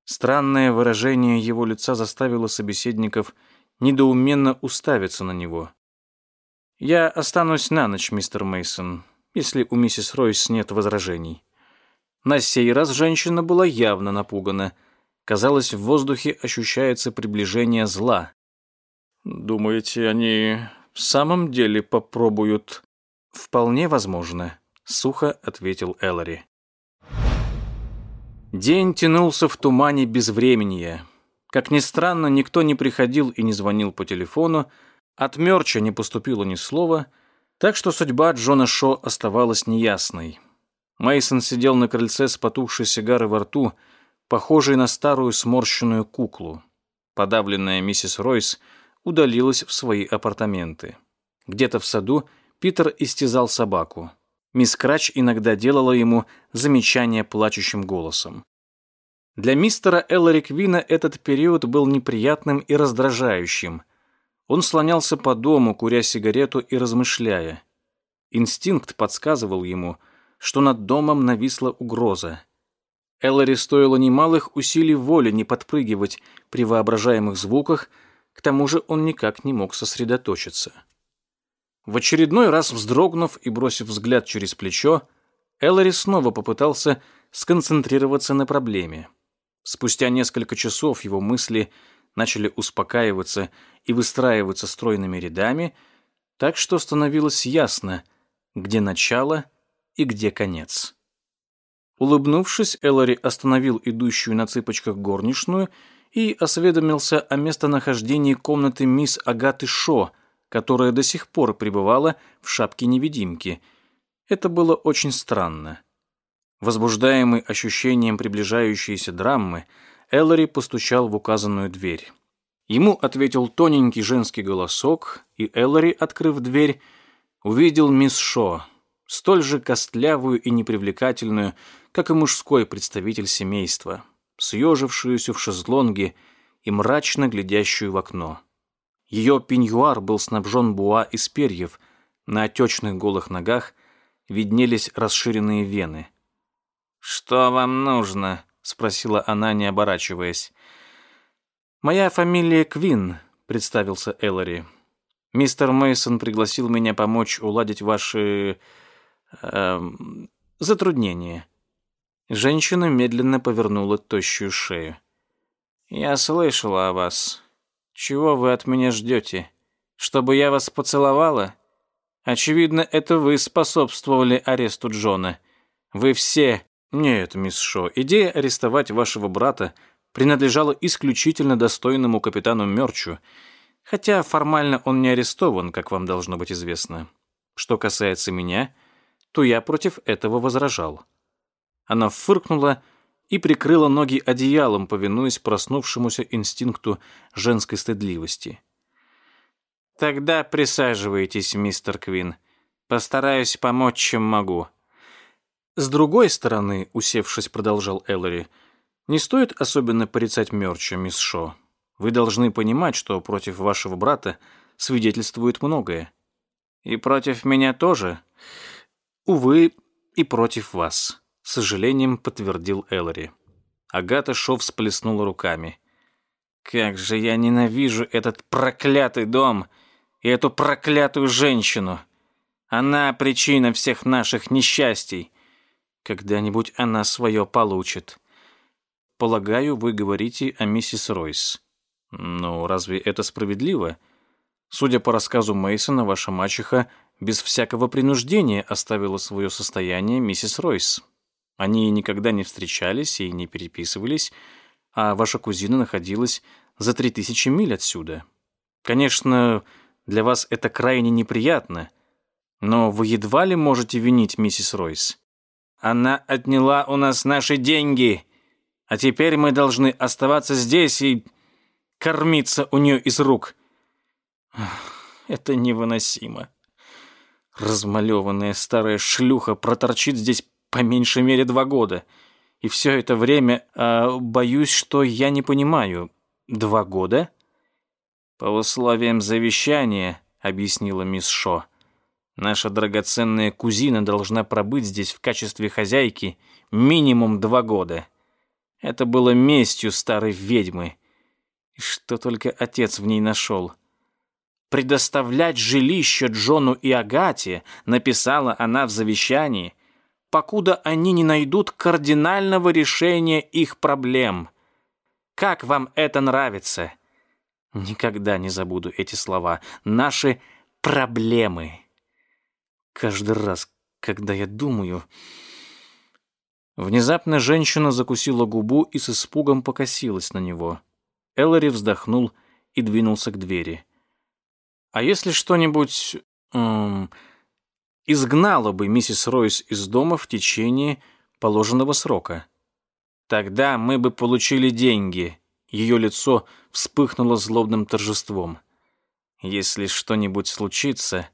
Странное выражение его лица заставило собеседников недоуменно уставиться на него. «Я останусь на ночь, мистер Мейсон, если у миссис Ройс нет возражений». На сей раз женщина была явно напугана. Казалось, в воздухе ощущается приближение зла. «Думаете, они в самом деле попробуют?» «Вполне возможно», сухо ответил Эллари. День тянулся в тумане безвременья. Как ни странно, никто не приходил и не звонил по телефону, от Мёрча не поступило ни слова, так что судьба Джона Шо оставалась неясной. Мейсон сидел на крыльце с потухшей сигарой во рту, похожей на старую сморщенную куклу. Подавленная миссис Ройс удалилась в свои апартаменты. Где-то в саду Питер истязал собаку. Мисс Крач иногда делала ему замечания плачущим голосом. Для мистера Эллари Квина этот период был неприятным и раздражающим. Он слонялся по дому, куря сигарету и размышляя. Инстинкт подсказывал ему, что над домом нависла угроза. Эллари стоило немалых усилий воли не подпрыгивать при воображаемых звуках, к тому же он никак не мог сосредоточиться. В очередной раз вздрогнув и бросив взгляд через плечо, Эллари снова попытался сконцентрироваться на проблеме. Спустя несколько часов его мысли начали успокаиваться и выстраиваться стройными рядами, так что становилось ясно, где начало и где конец. Улыбнувшись, Эллари остановил идущую на цыпочках горничную и осведомился о местонахождении комнаты мисс Агаты Шо, которая до сих пор пребывала в шапке-невидимки. Это было очень странно. Возбуждаемый ощущением приближающейся драмы, Эллари постучал в указанную дверь. Ему ответил тоненький женский голосок, и Эллари, открыв дверь, увидел мисс Шо, столь же костлявую и непривлекательную, как и мужской представитель семейства, съежившуюся в шезлонге и мрачно глядящую в окно. Ее пеньюар был снабжен буа из перьев, на отечных голых ногах виднелись расширенные вены. «Что вам нужно?» — спросила она, не оборачиваясь. «Моя фамилия Квин», — представился Эллари. «Мистер Мейсон пригласил меня помочь уладить ваши... Э, затруднения». Женщина медленно повернула тощую шею. «Я слышала о вас. Чего вы от меня ждете? Чтобы я вас поцеловала? Очевидно, это вы способствовали аресту Джона. Вы все... Нет, мисс Шо, идея арестовать вашего брата принадлежала исключительно достойному капитану Мёрчу, хотя формально он не арестован, как вам должно быть известно. Что касается меня, то я против этого возражал. Она фыркнула и прикрыла ноги одеялом, повинуясь проснувшемуся инстинкту женской стыдливости. «Тогда присаживайтесь, мистер Квин. Постараюсь помочь, чем могу». «С другой стороны», — усевшись, продолжал Эллари, «не стоит особенно порицать Мёрча, мисс Шо. Вы должны понимать, что против вашего брата свидетельствует многое. И против меня тоже. Увы, и против вас» с сожалением подтвердил Эллари. Агата Шов всплеснула руками. «Как же я ненавижу этот проклятый дом и эту проклятую женщину! Она причина всех наших несчастий. Когда-нибудь она свое получит. Полагаю, вы говорите о миссис Ройс. Но разве это справедливо? Судя по рассказу Мейсона, ваша мачеха без всякого принуждения оставила свое состояние миссис Ройс. Они никогда не встречались и не переписывались, а ваша кузина находилась за три тысячи миль отсюда. Конечно, для вас это крайне неприятно, но вы едва ли можете винить миссис Ройс. Она отняла у нас наши деньги, а теперь мы должны оставаться здесь и кормиться у нее из рук. Это невыносимо. Размалеванная старая шлюха проторчит здесь по меньшей мере два года. И все это время, э, боюсь, что я не понимаю. Два года? По условиям завещания, объяснила мисс Шо, наша драгоценная кузина должна пробыть здесь в качестве хозяйки минимум два года. Это было местью старой ведьмы. И что только отец в ней нашел. Предоставлять жилище Джону и Агате, написала она в завещании, покуда они не найдут кардинального решения их проблем. Как вам это нравится? Никогда не забуду эти слова. Наши проблемы. Каждый раз, когда я думаю... Внезапно женщина закусила губу и с испугом покосилась на него. Эллари вздохнул и двинулся к двери. «А если что-нибудь... Эм, изгнало бы миссис Ройс из дома в течение положенного срока. Тогда мы бы получили деньги. Ее лицо вспыхнуло злобным торжеством. Если что-нибудь случится,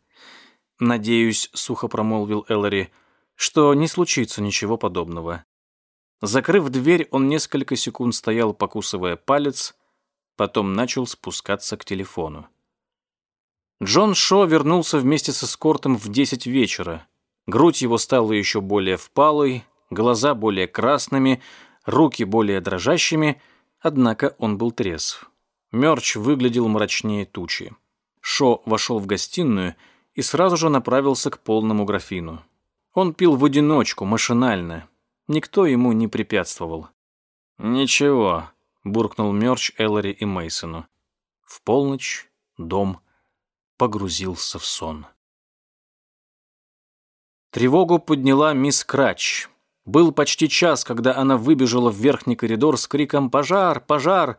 надеюсь, сухо промолвил Эллари, что не случится ничего подобного. Закрыв дверь, он несколько секунд стоял, покусывая палец, потом начал спускаться к телефону. Джон Шо вернулся вместе с эскортом в 10 вечера. Грудь его стала еще более впалой, глаза более красными, руки более дрожащими, однако он был трезв. Мёрч выглядел мрачнее тучи. Шо вошел в гостиную и сразу же направился к полному графину. Он пил в одиночку, машинально. Никто ему не препятствовал. «Ничего», — буркнул Мёрч Эллари и Мейсону. В полночь дом погрузился в сон. Тревогу подняла мисс Крач. Был почти час, когда она выбежала в верхний коридор с криком «Пожар! Пожар!».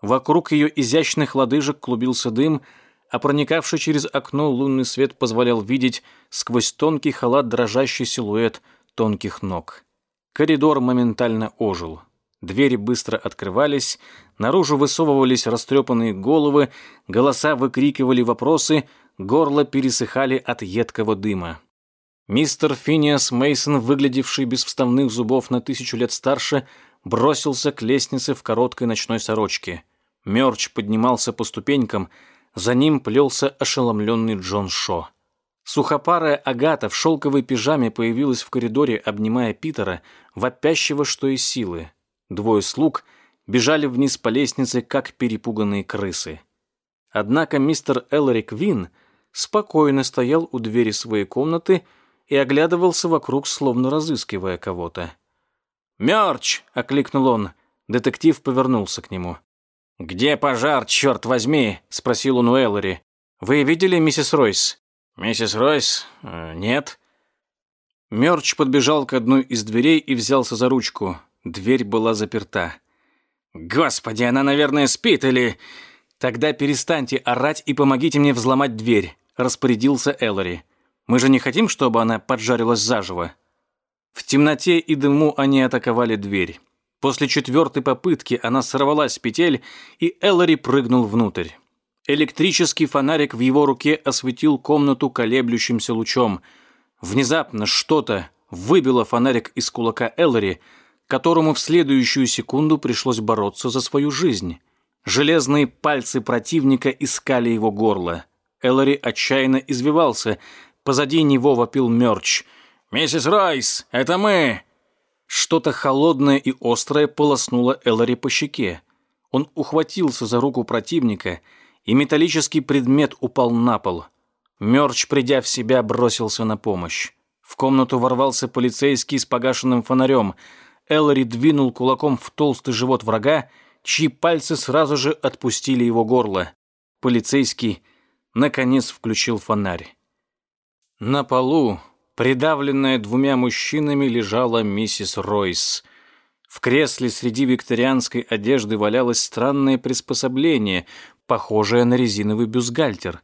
Вокруг ее изящных лодыжек клубился дым, а проникавший через окно лунный свет позволял видеть сквозь тонкий халат дрожащий силуэт тонких ног. Коридор моментально ожил. Двери быстро открывались, наружу высовывались растрепанные головы, голоса выкрикивали вопросы, горло пересыхали от едкого дыма. Мистер Финиас Мейсон, выглядевший без вставных зубов на тысячу лет старше, бросился к лестнице в короткой ночной сорочке. Мёрч поднимался по ступенькам, за ним плелся ошеломленный Джон Шо. Сухопарая Агата в шелковой пижаме появилась в коридоре, обнимая Питера, вопящего что из силы. Двое слуг бежали вниз по лестнице, как перепуганные крысы. Однако мистер Эллари Квин спокойно стоял у двери своей комнаты и оглядывался вокруг, словно разыскивая кого-то. «Мёрч!» — окликнул он. Детектив повернулся к нему. «Где пожар, черт возьми?» — спросил он у Эллари. «Вы видели миссис Ройс?» «Миссис Ройс? Э, нет». Мёрч подбежал к одной из дверей и взялся за ручку. Дверь была заперта. «Господи, она, наверное, спит или...» «Тогда перестаньте орать и помогите мне взломать дверь», — распорядился Эллари. «Мы же не хотим, чтобы она поджарилась заживо». В темноте и дыму они атаковали дверь. После четвертой попытки она сорвалась с петель, и Эллари прыгнул внутрь. Электрический фонарик в его руке осветил комнату колеблющимся лучом. Внезапно что-то выбило фонарик из кулака Эллари, которому в следующую секунду пришлось бороться за свою жизнь. Железные пальцы противника искали его горло. Эллари отчаянно извивался. Позади него вопил Мёрч. «Миссис Райс, это мы!» Что-то холодное и острое полоснуло Эллари по щеке. Он ухватился за руку противника, и металлический предмет упал на пол. Мёрч, придя в себя, бросился на помощь. В комнату ворвался полицейский с погашенным фонарем – Эллари двинул кулаком в толстый живот врага, чьи пальцы сразу же отпустили его горло. Полицейский, наконец, включил фонарь. На полу, придавленная двумя мужчинами, лежала миссис Ройс. В кресле среди викторианской одежды валялось странное приспособление, похожее на резиновый бюстгальтер.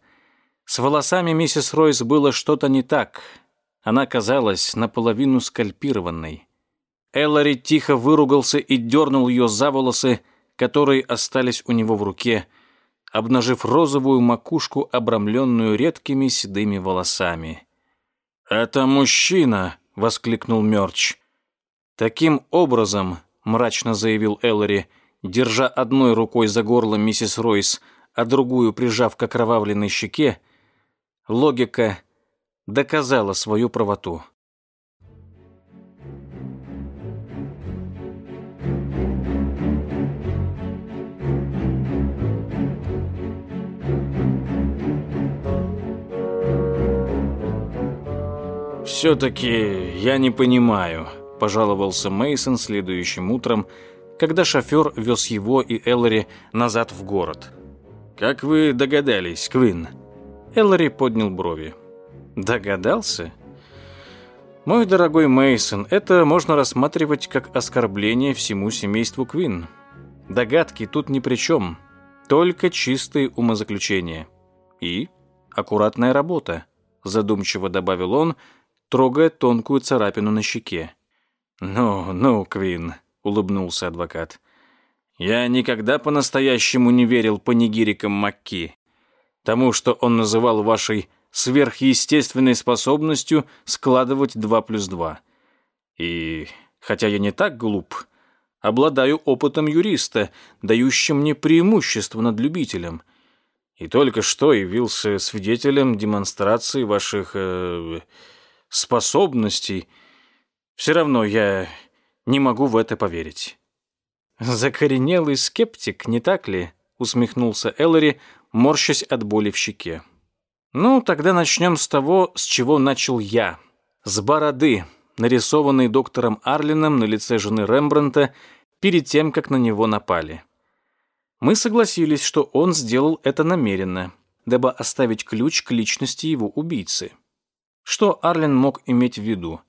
С волосами миссис Ройс было что-то не так. Она казалась наполовину скальпированной. Эллари тихо выругался и дернул ее за волосы, которые остались у него в руке, обнажив розовую макушку, обрамленную редкими седыми волосами. «Это мужчина!» — воскликнул Мёрч. «Таким образом», — мрачно заявил Эллари, держа одной рукой за горло миссис Ройс, а другую прижав к окровавленной щеке, логика доказала свою правоту. «Все-таки я не понимаю», – пожаловался Мейсон следующим утром, когда шофер вез его и Эллари назад в город. «Как вы догадались, Квин?» Эллари поднял брови. «Догадался?» «Мой дорогой Мейсон, это можно рассматривать как оскорбление всему семейству Квин. Догадки тут ни при чем, только чистые умозаключения. И аккуратная работа», задумчиво добавил он, трогая тонкую царапину на щеке. «Ну, ну, Квин», — улыбнулся адвокат. «Я никогда по-настоящему не верил панигирикам Макки, тому, что он называл вашей сверхъестественной способностью складывать два плюс два. И, хотя я не так глуп, обладаю опытом юриста, дающим мне преимущество над любителем, и только что явился свидетелем демонстрации ваших... Э, способностей, все равно я не могу в это поверить. Закоренелый скептик, не так ли? усмехнулся Эллари, морщась от боли в щеке. Ну, тогда начнем с того, с чего начал я. С бороды, нарисованной доктором Арлином на лице жены Рембрандта перед тем, как на него напали. Мы согласились, что он сделал это намеренно, дабы оставить ключ к личности его убийцы. Что Арлен мог иметь в виду?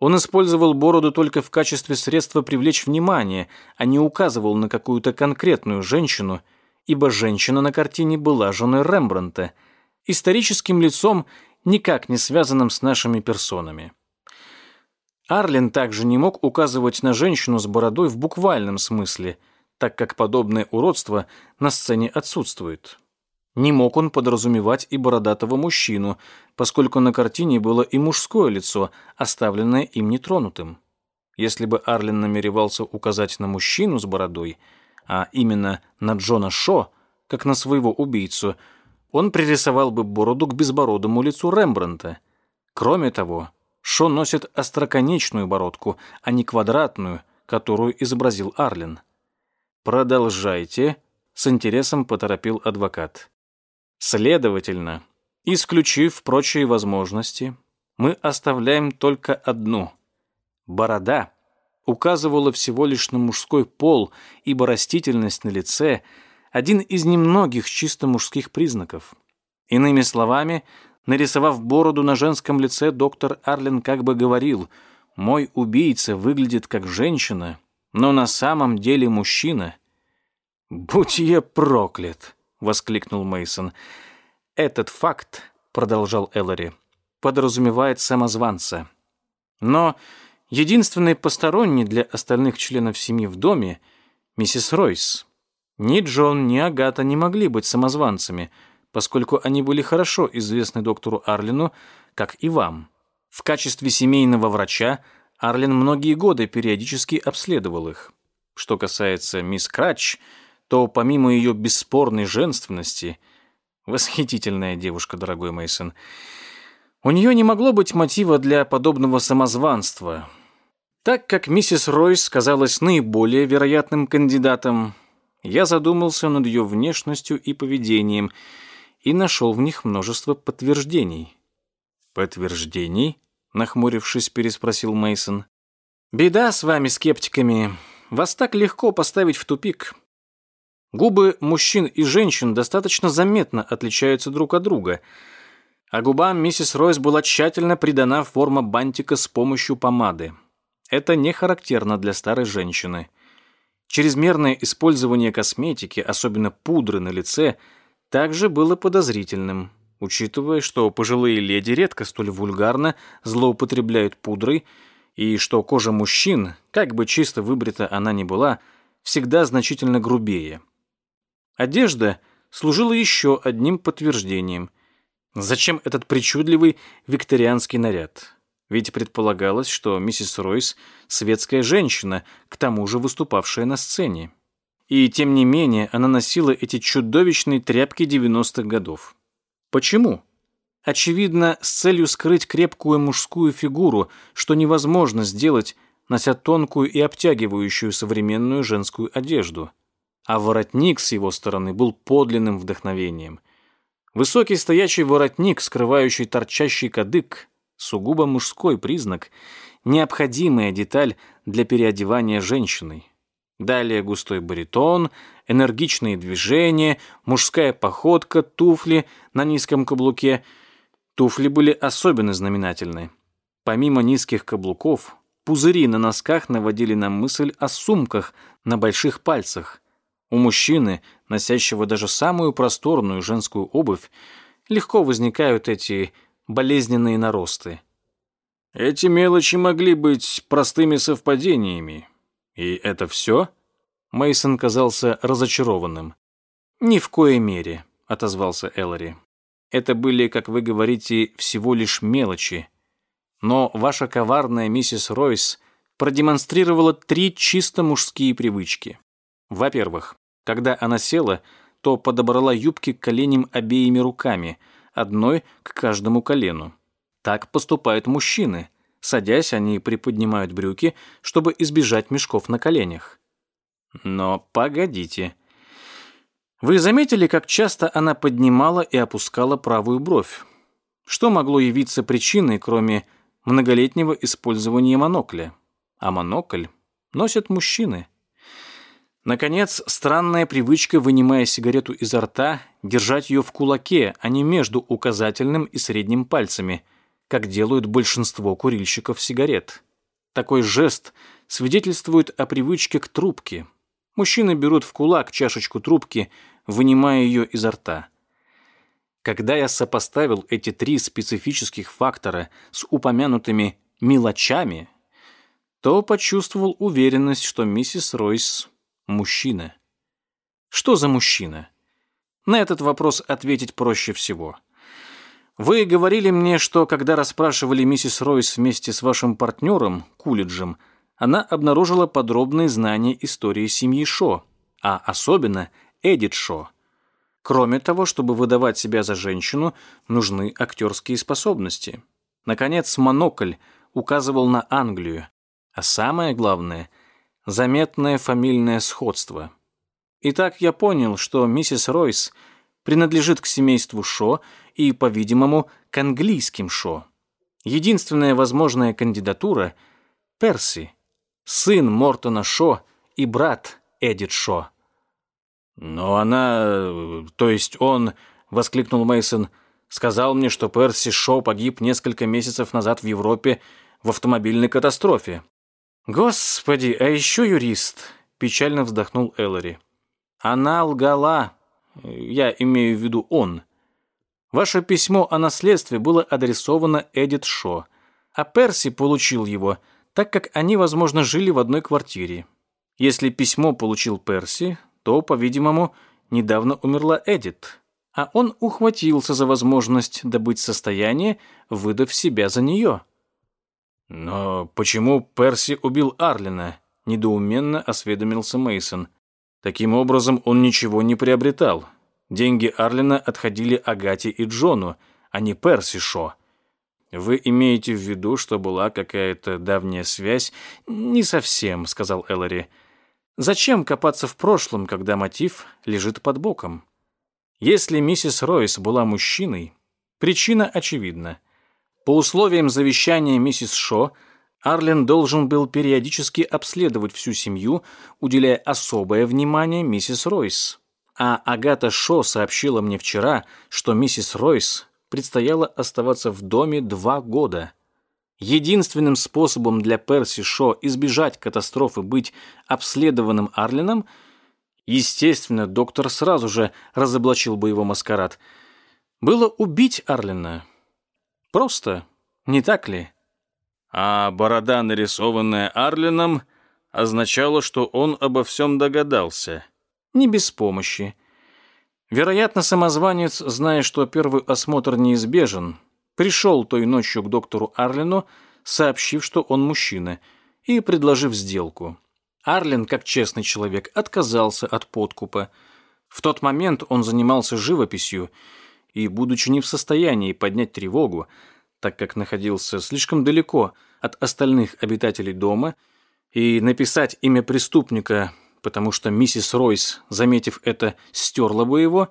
Он использовал бороду только в качестве средства привлечь внимание, а не указывал на какую-то конкретную женщину, ибо женщина на картине была женой Рембрандта, историческим лицом, никак не связанным с нашими персонами. Арлен также не мог указывать на женщину с бородой в буквальном смысле, так как подобное уродство на сцене отсутствует. Не мог он подразумевать и бородатого мужчину, поскольку на картине было и мужское лицо, оставленное им нетронутым. Если бы Арлин намеревался указать на мужчину с бородой, а именно на Джона Шо, как на своего убийцу, он пририсовал бы бороду к безбородому лицу Рембрандта. Кроме того, Шо носит остроконечную бородку, а не квадратную, которую изобразил Арлин. «Продолжайте», — с интересом поторопил адвокат. Следовательно, исключив прочие возможности, мы оставляем только одну. Борода указывала всего лишь на мужской пол, ибо растительность на лице – один из немногих чисто мужских признаков. Иными словами, нарисовав бороду на женском лице, доктор Арлен как бы говорил «Мой убийца выглядит как женщина, но на самом деле мужчина». «Будь я проклят!» Воскликнул Мейсон. Этот факт, продолжал Эллари, подразумевает самозванца. Но единственный посторонний для остальных членов семьи в доме миссис Ройс. Ни Джон, ни Агата не могли быть самозванцами, поскольку они были хорошо известны доктору Арлину, как и вам. В качестве семейного врача Арлин многие годы периодически обследовал их. Что касается мисс Кратч, то помимо ее бесспорной женственности, восхитительная девушка, дорогой Мейсон, у нее не могло быть мотива для подобного самозванства. Так как миссис Ройс казалась наиболее вероятным кандидатом, я задумался над ее внешностью и поведением и нашел в них множество подтверждений. «Подтверждений?» — нахмурившись, переспросил Мейсон. Беда с вами, скептиками. Вас так легко поставить в тупик. Губы мужчин и женщин достаточно заметно отличаются друг от друга, а губам миссис Ройс была тщательно придана форма бантика с помощью помады. Это не характерно для старой женщины. Чрезмерное использование косметики, особенно пудры на лице, также было подозрительным, учитывая, что пожилые леди редко столь вульгарно злоупотребляют пудрой, и что кожа мужчин, как бы чисто выбрита она ни была, всегда значительно грубее. Одежда служила еще одним подтверждением. Зачем этот причудливый викторианский наряд? Ведь предполагалось, что миссис Ройс – светская женщина, к тому же выступавшая на сцене. И тем не менее она носила эти чудовищные тряпки 90-х годов. Почему? Очевидно, с целью скрыть крепкую мужскую фигуру, что невозможно сделать, нося тонкую и обтягивающую современную женскую одежду. А воротник с его стороны был подлинным вдохновением. Высокий стоячий воротник, скрывающий торчащий кадык, сугубо мужской признак, необходимая деталь для переодевания женщиной. Далее густой баритон, энергичные движения, мужская походка, туфли на низком каблуке – Туфли были особенно знаменательны. Помимо низких каблуков, пузыри на носках наводили на мысль о сумках на больших пальцах. У мужчины, носящего даже самую просторную женскую обувь, легко возникают эти болезненные наросты. Эти мелочи могли быть простыми совпадениями. И это все? Мейсон казался разочарованным. Ни в коей мере, отозвался Эллари. Это были, как вы говорите, всего лишь мелочи. Но ваша коварная миссис Ройс продемонстрировала три чисто мужские привычки. Во-первых, когда она села, то подобрала юбки к коленям обеими руками, одной к каждому колену. Так поступают мужчины. Садясь, они приподнимают брюки, чтобы избежать мешков на коленях. Но погодите. Вы заметили, как часто она поднимала и опускала правую бровь? Что могло явиться причиной, кроме многолетнего использования монокля? А монокль носят мужчины. Наконец, странная привычка, вынимая сигарету изо рта, держать ее в кулаке, а не между указательным и средним пальцами, как делают большинство курильщиков сигарет. Такой жест свидетельствует о привычке к трубке. Мужчины берут в кулак чашечку трубки, вынимая ее изо рта. Когда я сопоставил эти три специфических фактора с упомянутыми мелочами, то почувствовал уверенность, что миссис Ройс – мужчина. Что за мужчина? На этот вопрос ответить проще всего. Вы говорили мне, что когда расспрашивали миссис Ройс вместе с вашим партнером, Кулиджем, она обнаружила подробные знания истории семьи Шо, а особенно – Эдит Шо. Кроме того, чтобы выдавать себя за женщину, нужны актерские способности. Наконец, монокль указывал на Англию, а самое главное – заметное фамильное сходство. Итак, я понял, что миссис Ройс принадлежит к семейству Шо и, по-видимому, к английским Шо. Единственная возможная кандидатура – Перси, сын Мортона Шо и брат Эдит Шо. «Но она... то есть он...» — воскликнул Мейсон, «сказал мне, что Перси Шоу погиб несколько месяцев назад в Европе в автомобильной катастрофе». «Господи, а еще юрист!» — печально вздохнул Эллари. «Она лгала. Я имею в виду он. Ваше письмо о наследстве было адресовано Эдит Шо, а Перси получил его, так как они, возможно, жили в одной квартире. Если письмо получил Перси, то, по-видимому, недавно умерла Эдит, а он ухватился за возможность добыть состояние, выдав себя за нее. «Но почему Перси убил Арлина?» – недоуменно осведомился Мейсон. Таким образом, он ничего не приобретал. Деньги Арлина отходили Агате и Джону, а не Перси Шо. Вы имеете в виду, что была какая-то давняя связь? Не совсем, сказал Эллари. Зачем копаться в прошлом, когда мотив лежит под боком? Если миссис Ройс была мужчиной, причина очевидна. По условиям завещания миссис Шо, Арлен должен был периодически обследовать всю семью, уделяя особое внимание миссис Ройс. А Агата Шо сообщила мне вчера, что миссис Ройс предстояло оставаться в доме два года. Единственным способом для Перси Шо избежать катастрофы быть обследованным Арленом, естественно, доктор сразу же разоблачил бы его маскарад, было убить Арлена. Просто, не так ли? А борода, нарисованная Арленом, означала, что он обо всем догадался. Не без помощи. Вероятно, самозванец, зная, что первый осмотр неизбежен, пришел той ночью к доктору Арлину, сообщив, что он мужчина, и предложив сделку. Арлин, как честный человек, отказался от подкупа. В тот момент он занимался живописью и, будучи не в состоянии поднять тревогу, так как находился слишком далеко от остальных обитателей дома, и написать имя преступника потому что миссис Ройс, заметив это, стерла бы его,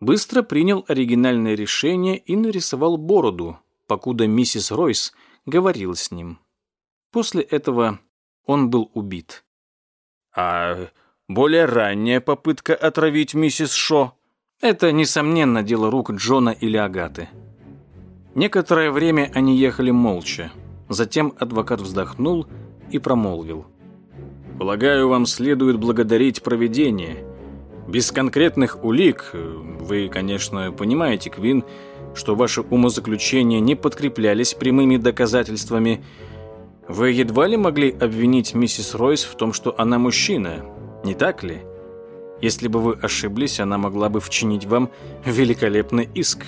быстро принял оригинальное решение и нарисовал бороду, покуда миссис Ройс говорила с ним. После этого он был убит. А более ранняя попытка отравить миссис Шо? Это, несомненно, дело рук Джона или Агаты. Некоторое время они ехали молча. Затем адвокат вздохнул и промолвил. Полагаю, вам следует благодарить проведение. Без конкретных улик, вы, конечно, понимаете, Квин, что ваши умозаключения не подкреплялись прямыми доказательствами. Вы едва ли могли обвинить миссис Ройс в том, что она мужчина, не так ли? Если бы вы ошиблись, она могла бы вчинить вам великолепный иск.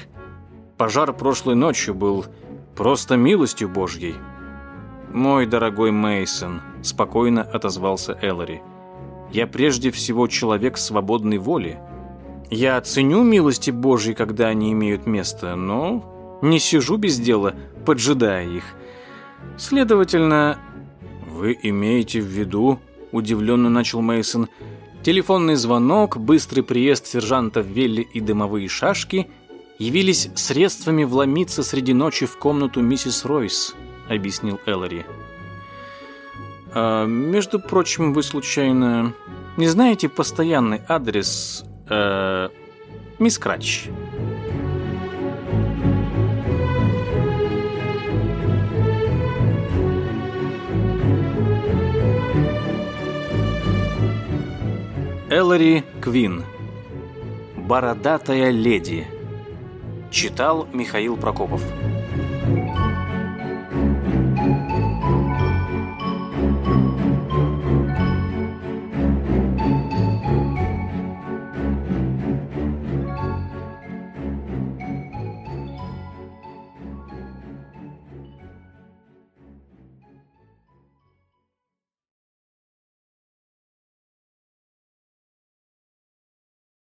Пожар прошлой ночью был просто милостью Божьей. Мой дорогой Мейсон, спокойно отозвался Эллари. Я прежде всего человек свободной воли. Я ценю милости Божьи, когда они имеют место, но не сижу без дела, поджидая их. Следовательно, вы имеете в виду, удивленно начал Мейсон, телефонный звонок, быстрый приезд сержанта Велли и дымовые шашки явились средствами вломиться среди ночи в комнату миссис Ройс, объяснил Эллари. А, между прочим, вы случайно не знаете постоянный адрес э, мисс Крач? Эллари Квин. «Бородатая леди» Читал Михаил Прокопов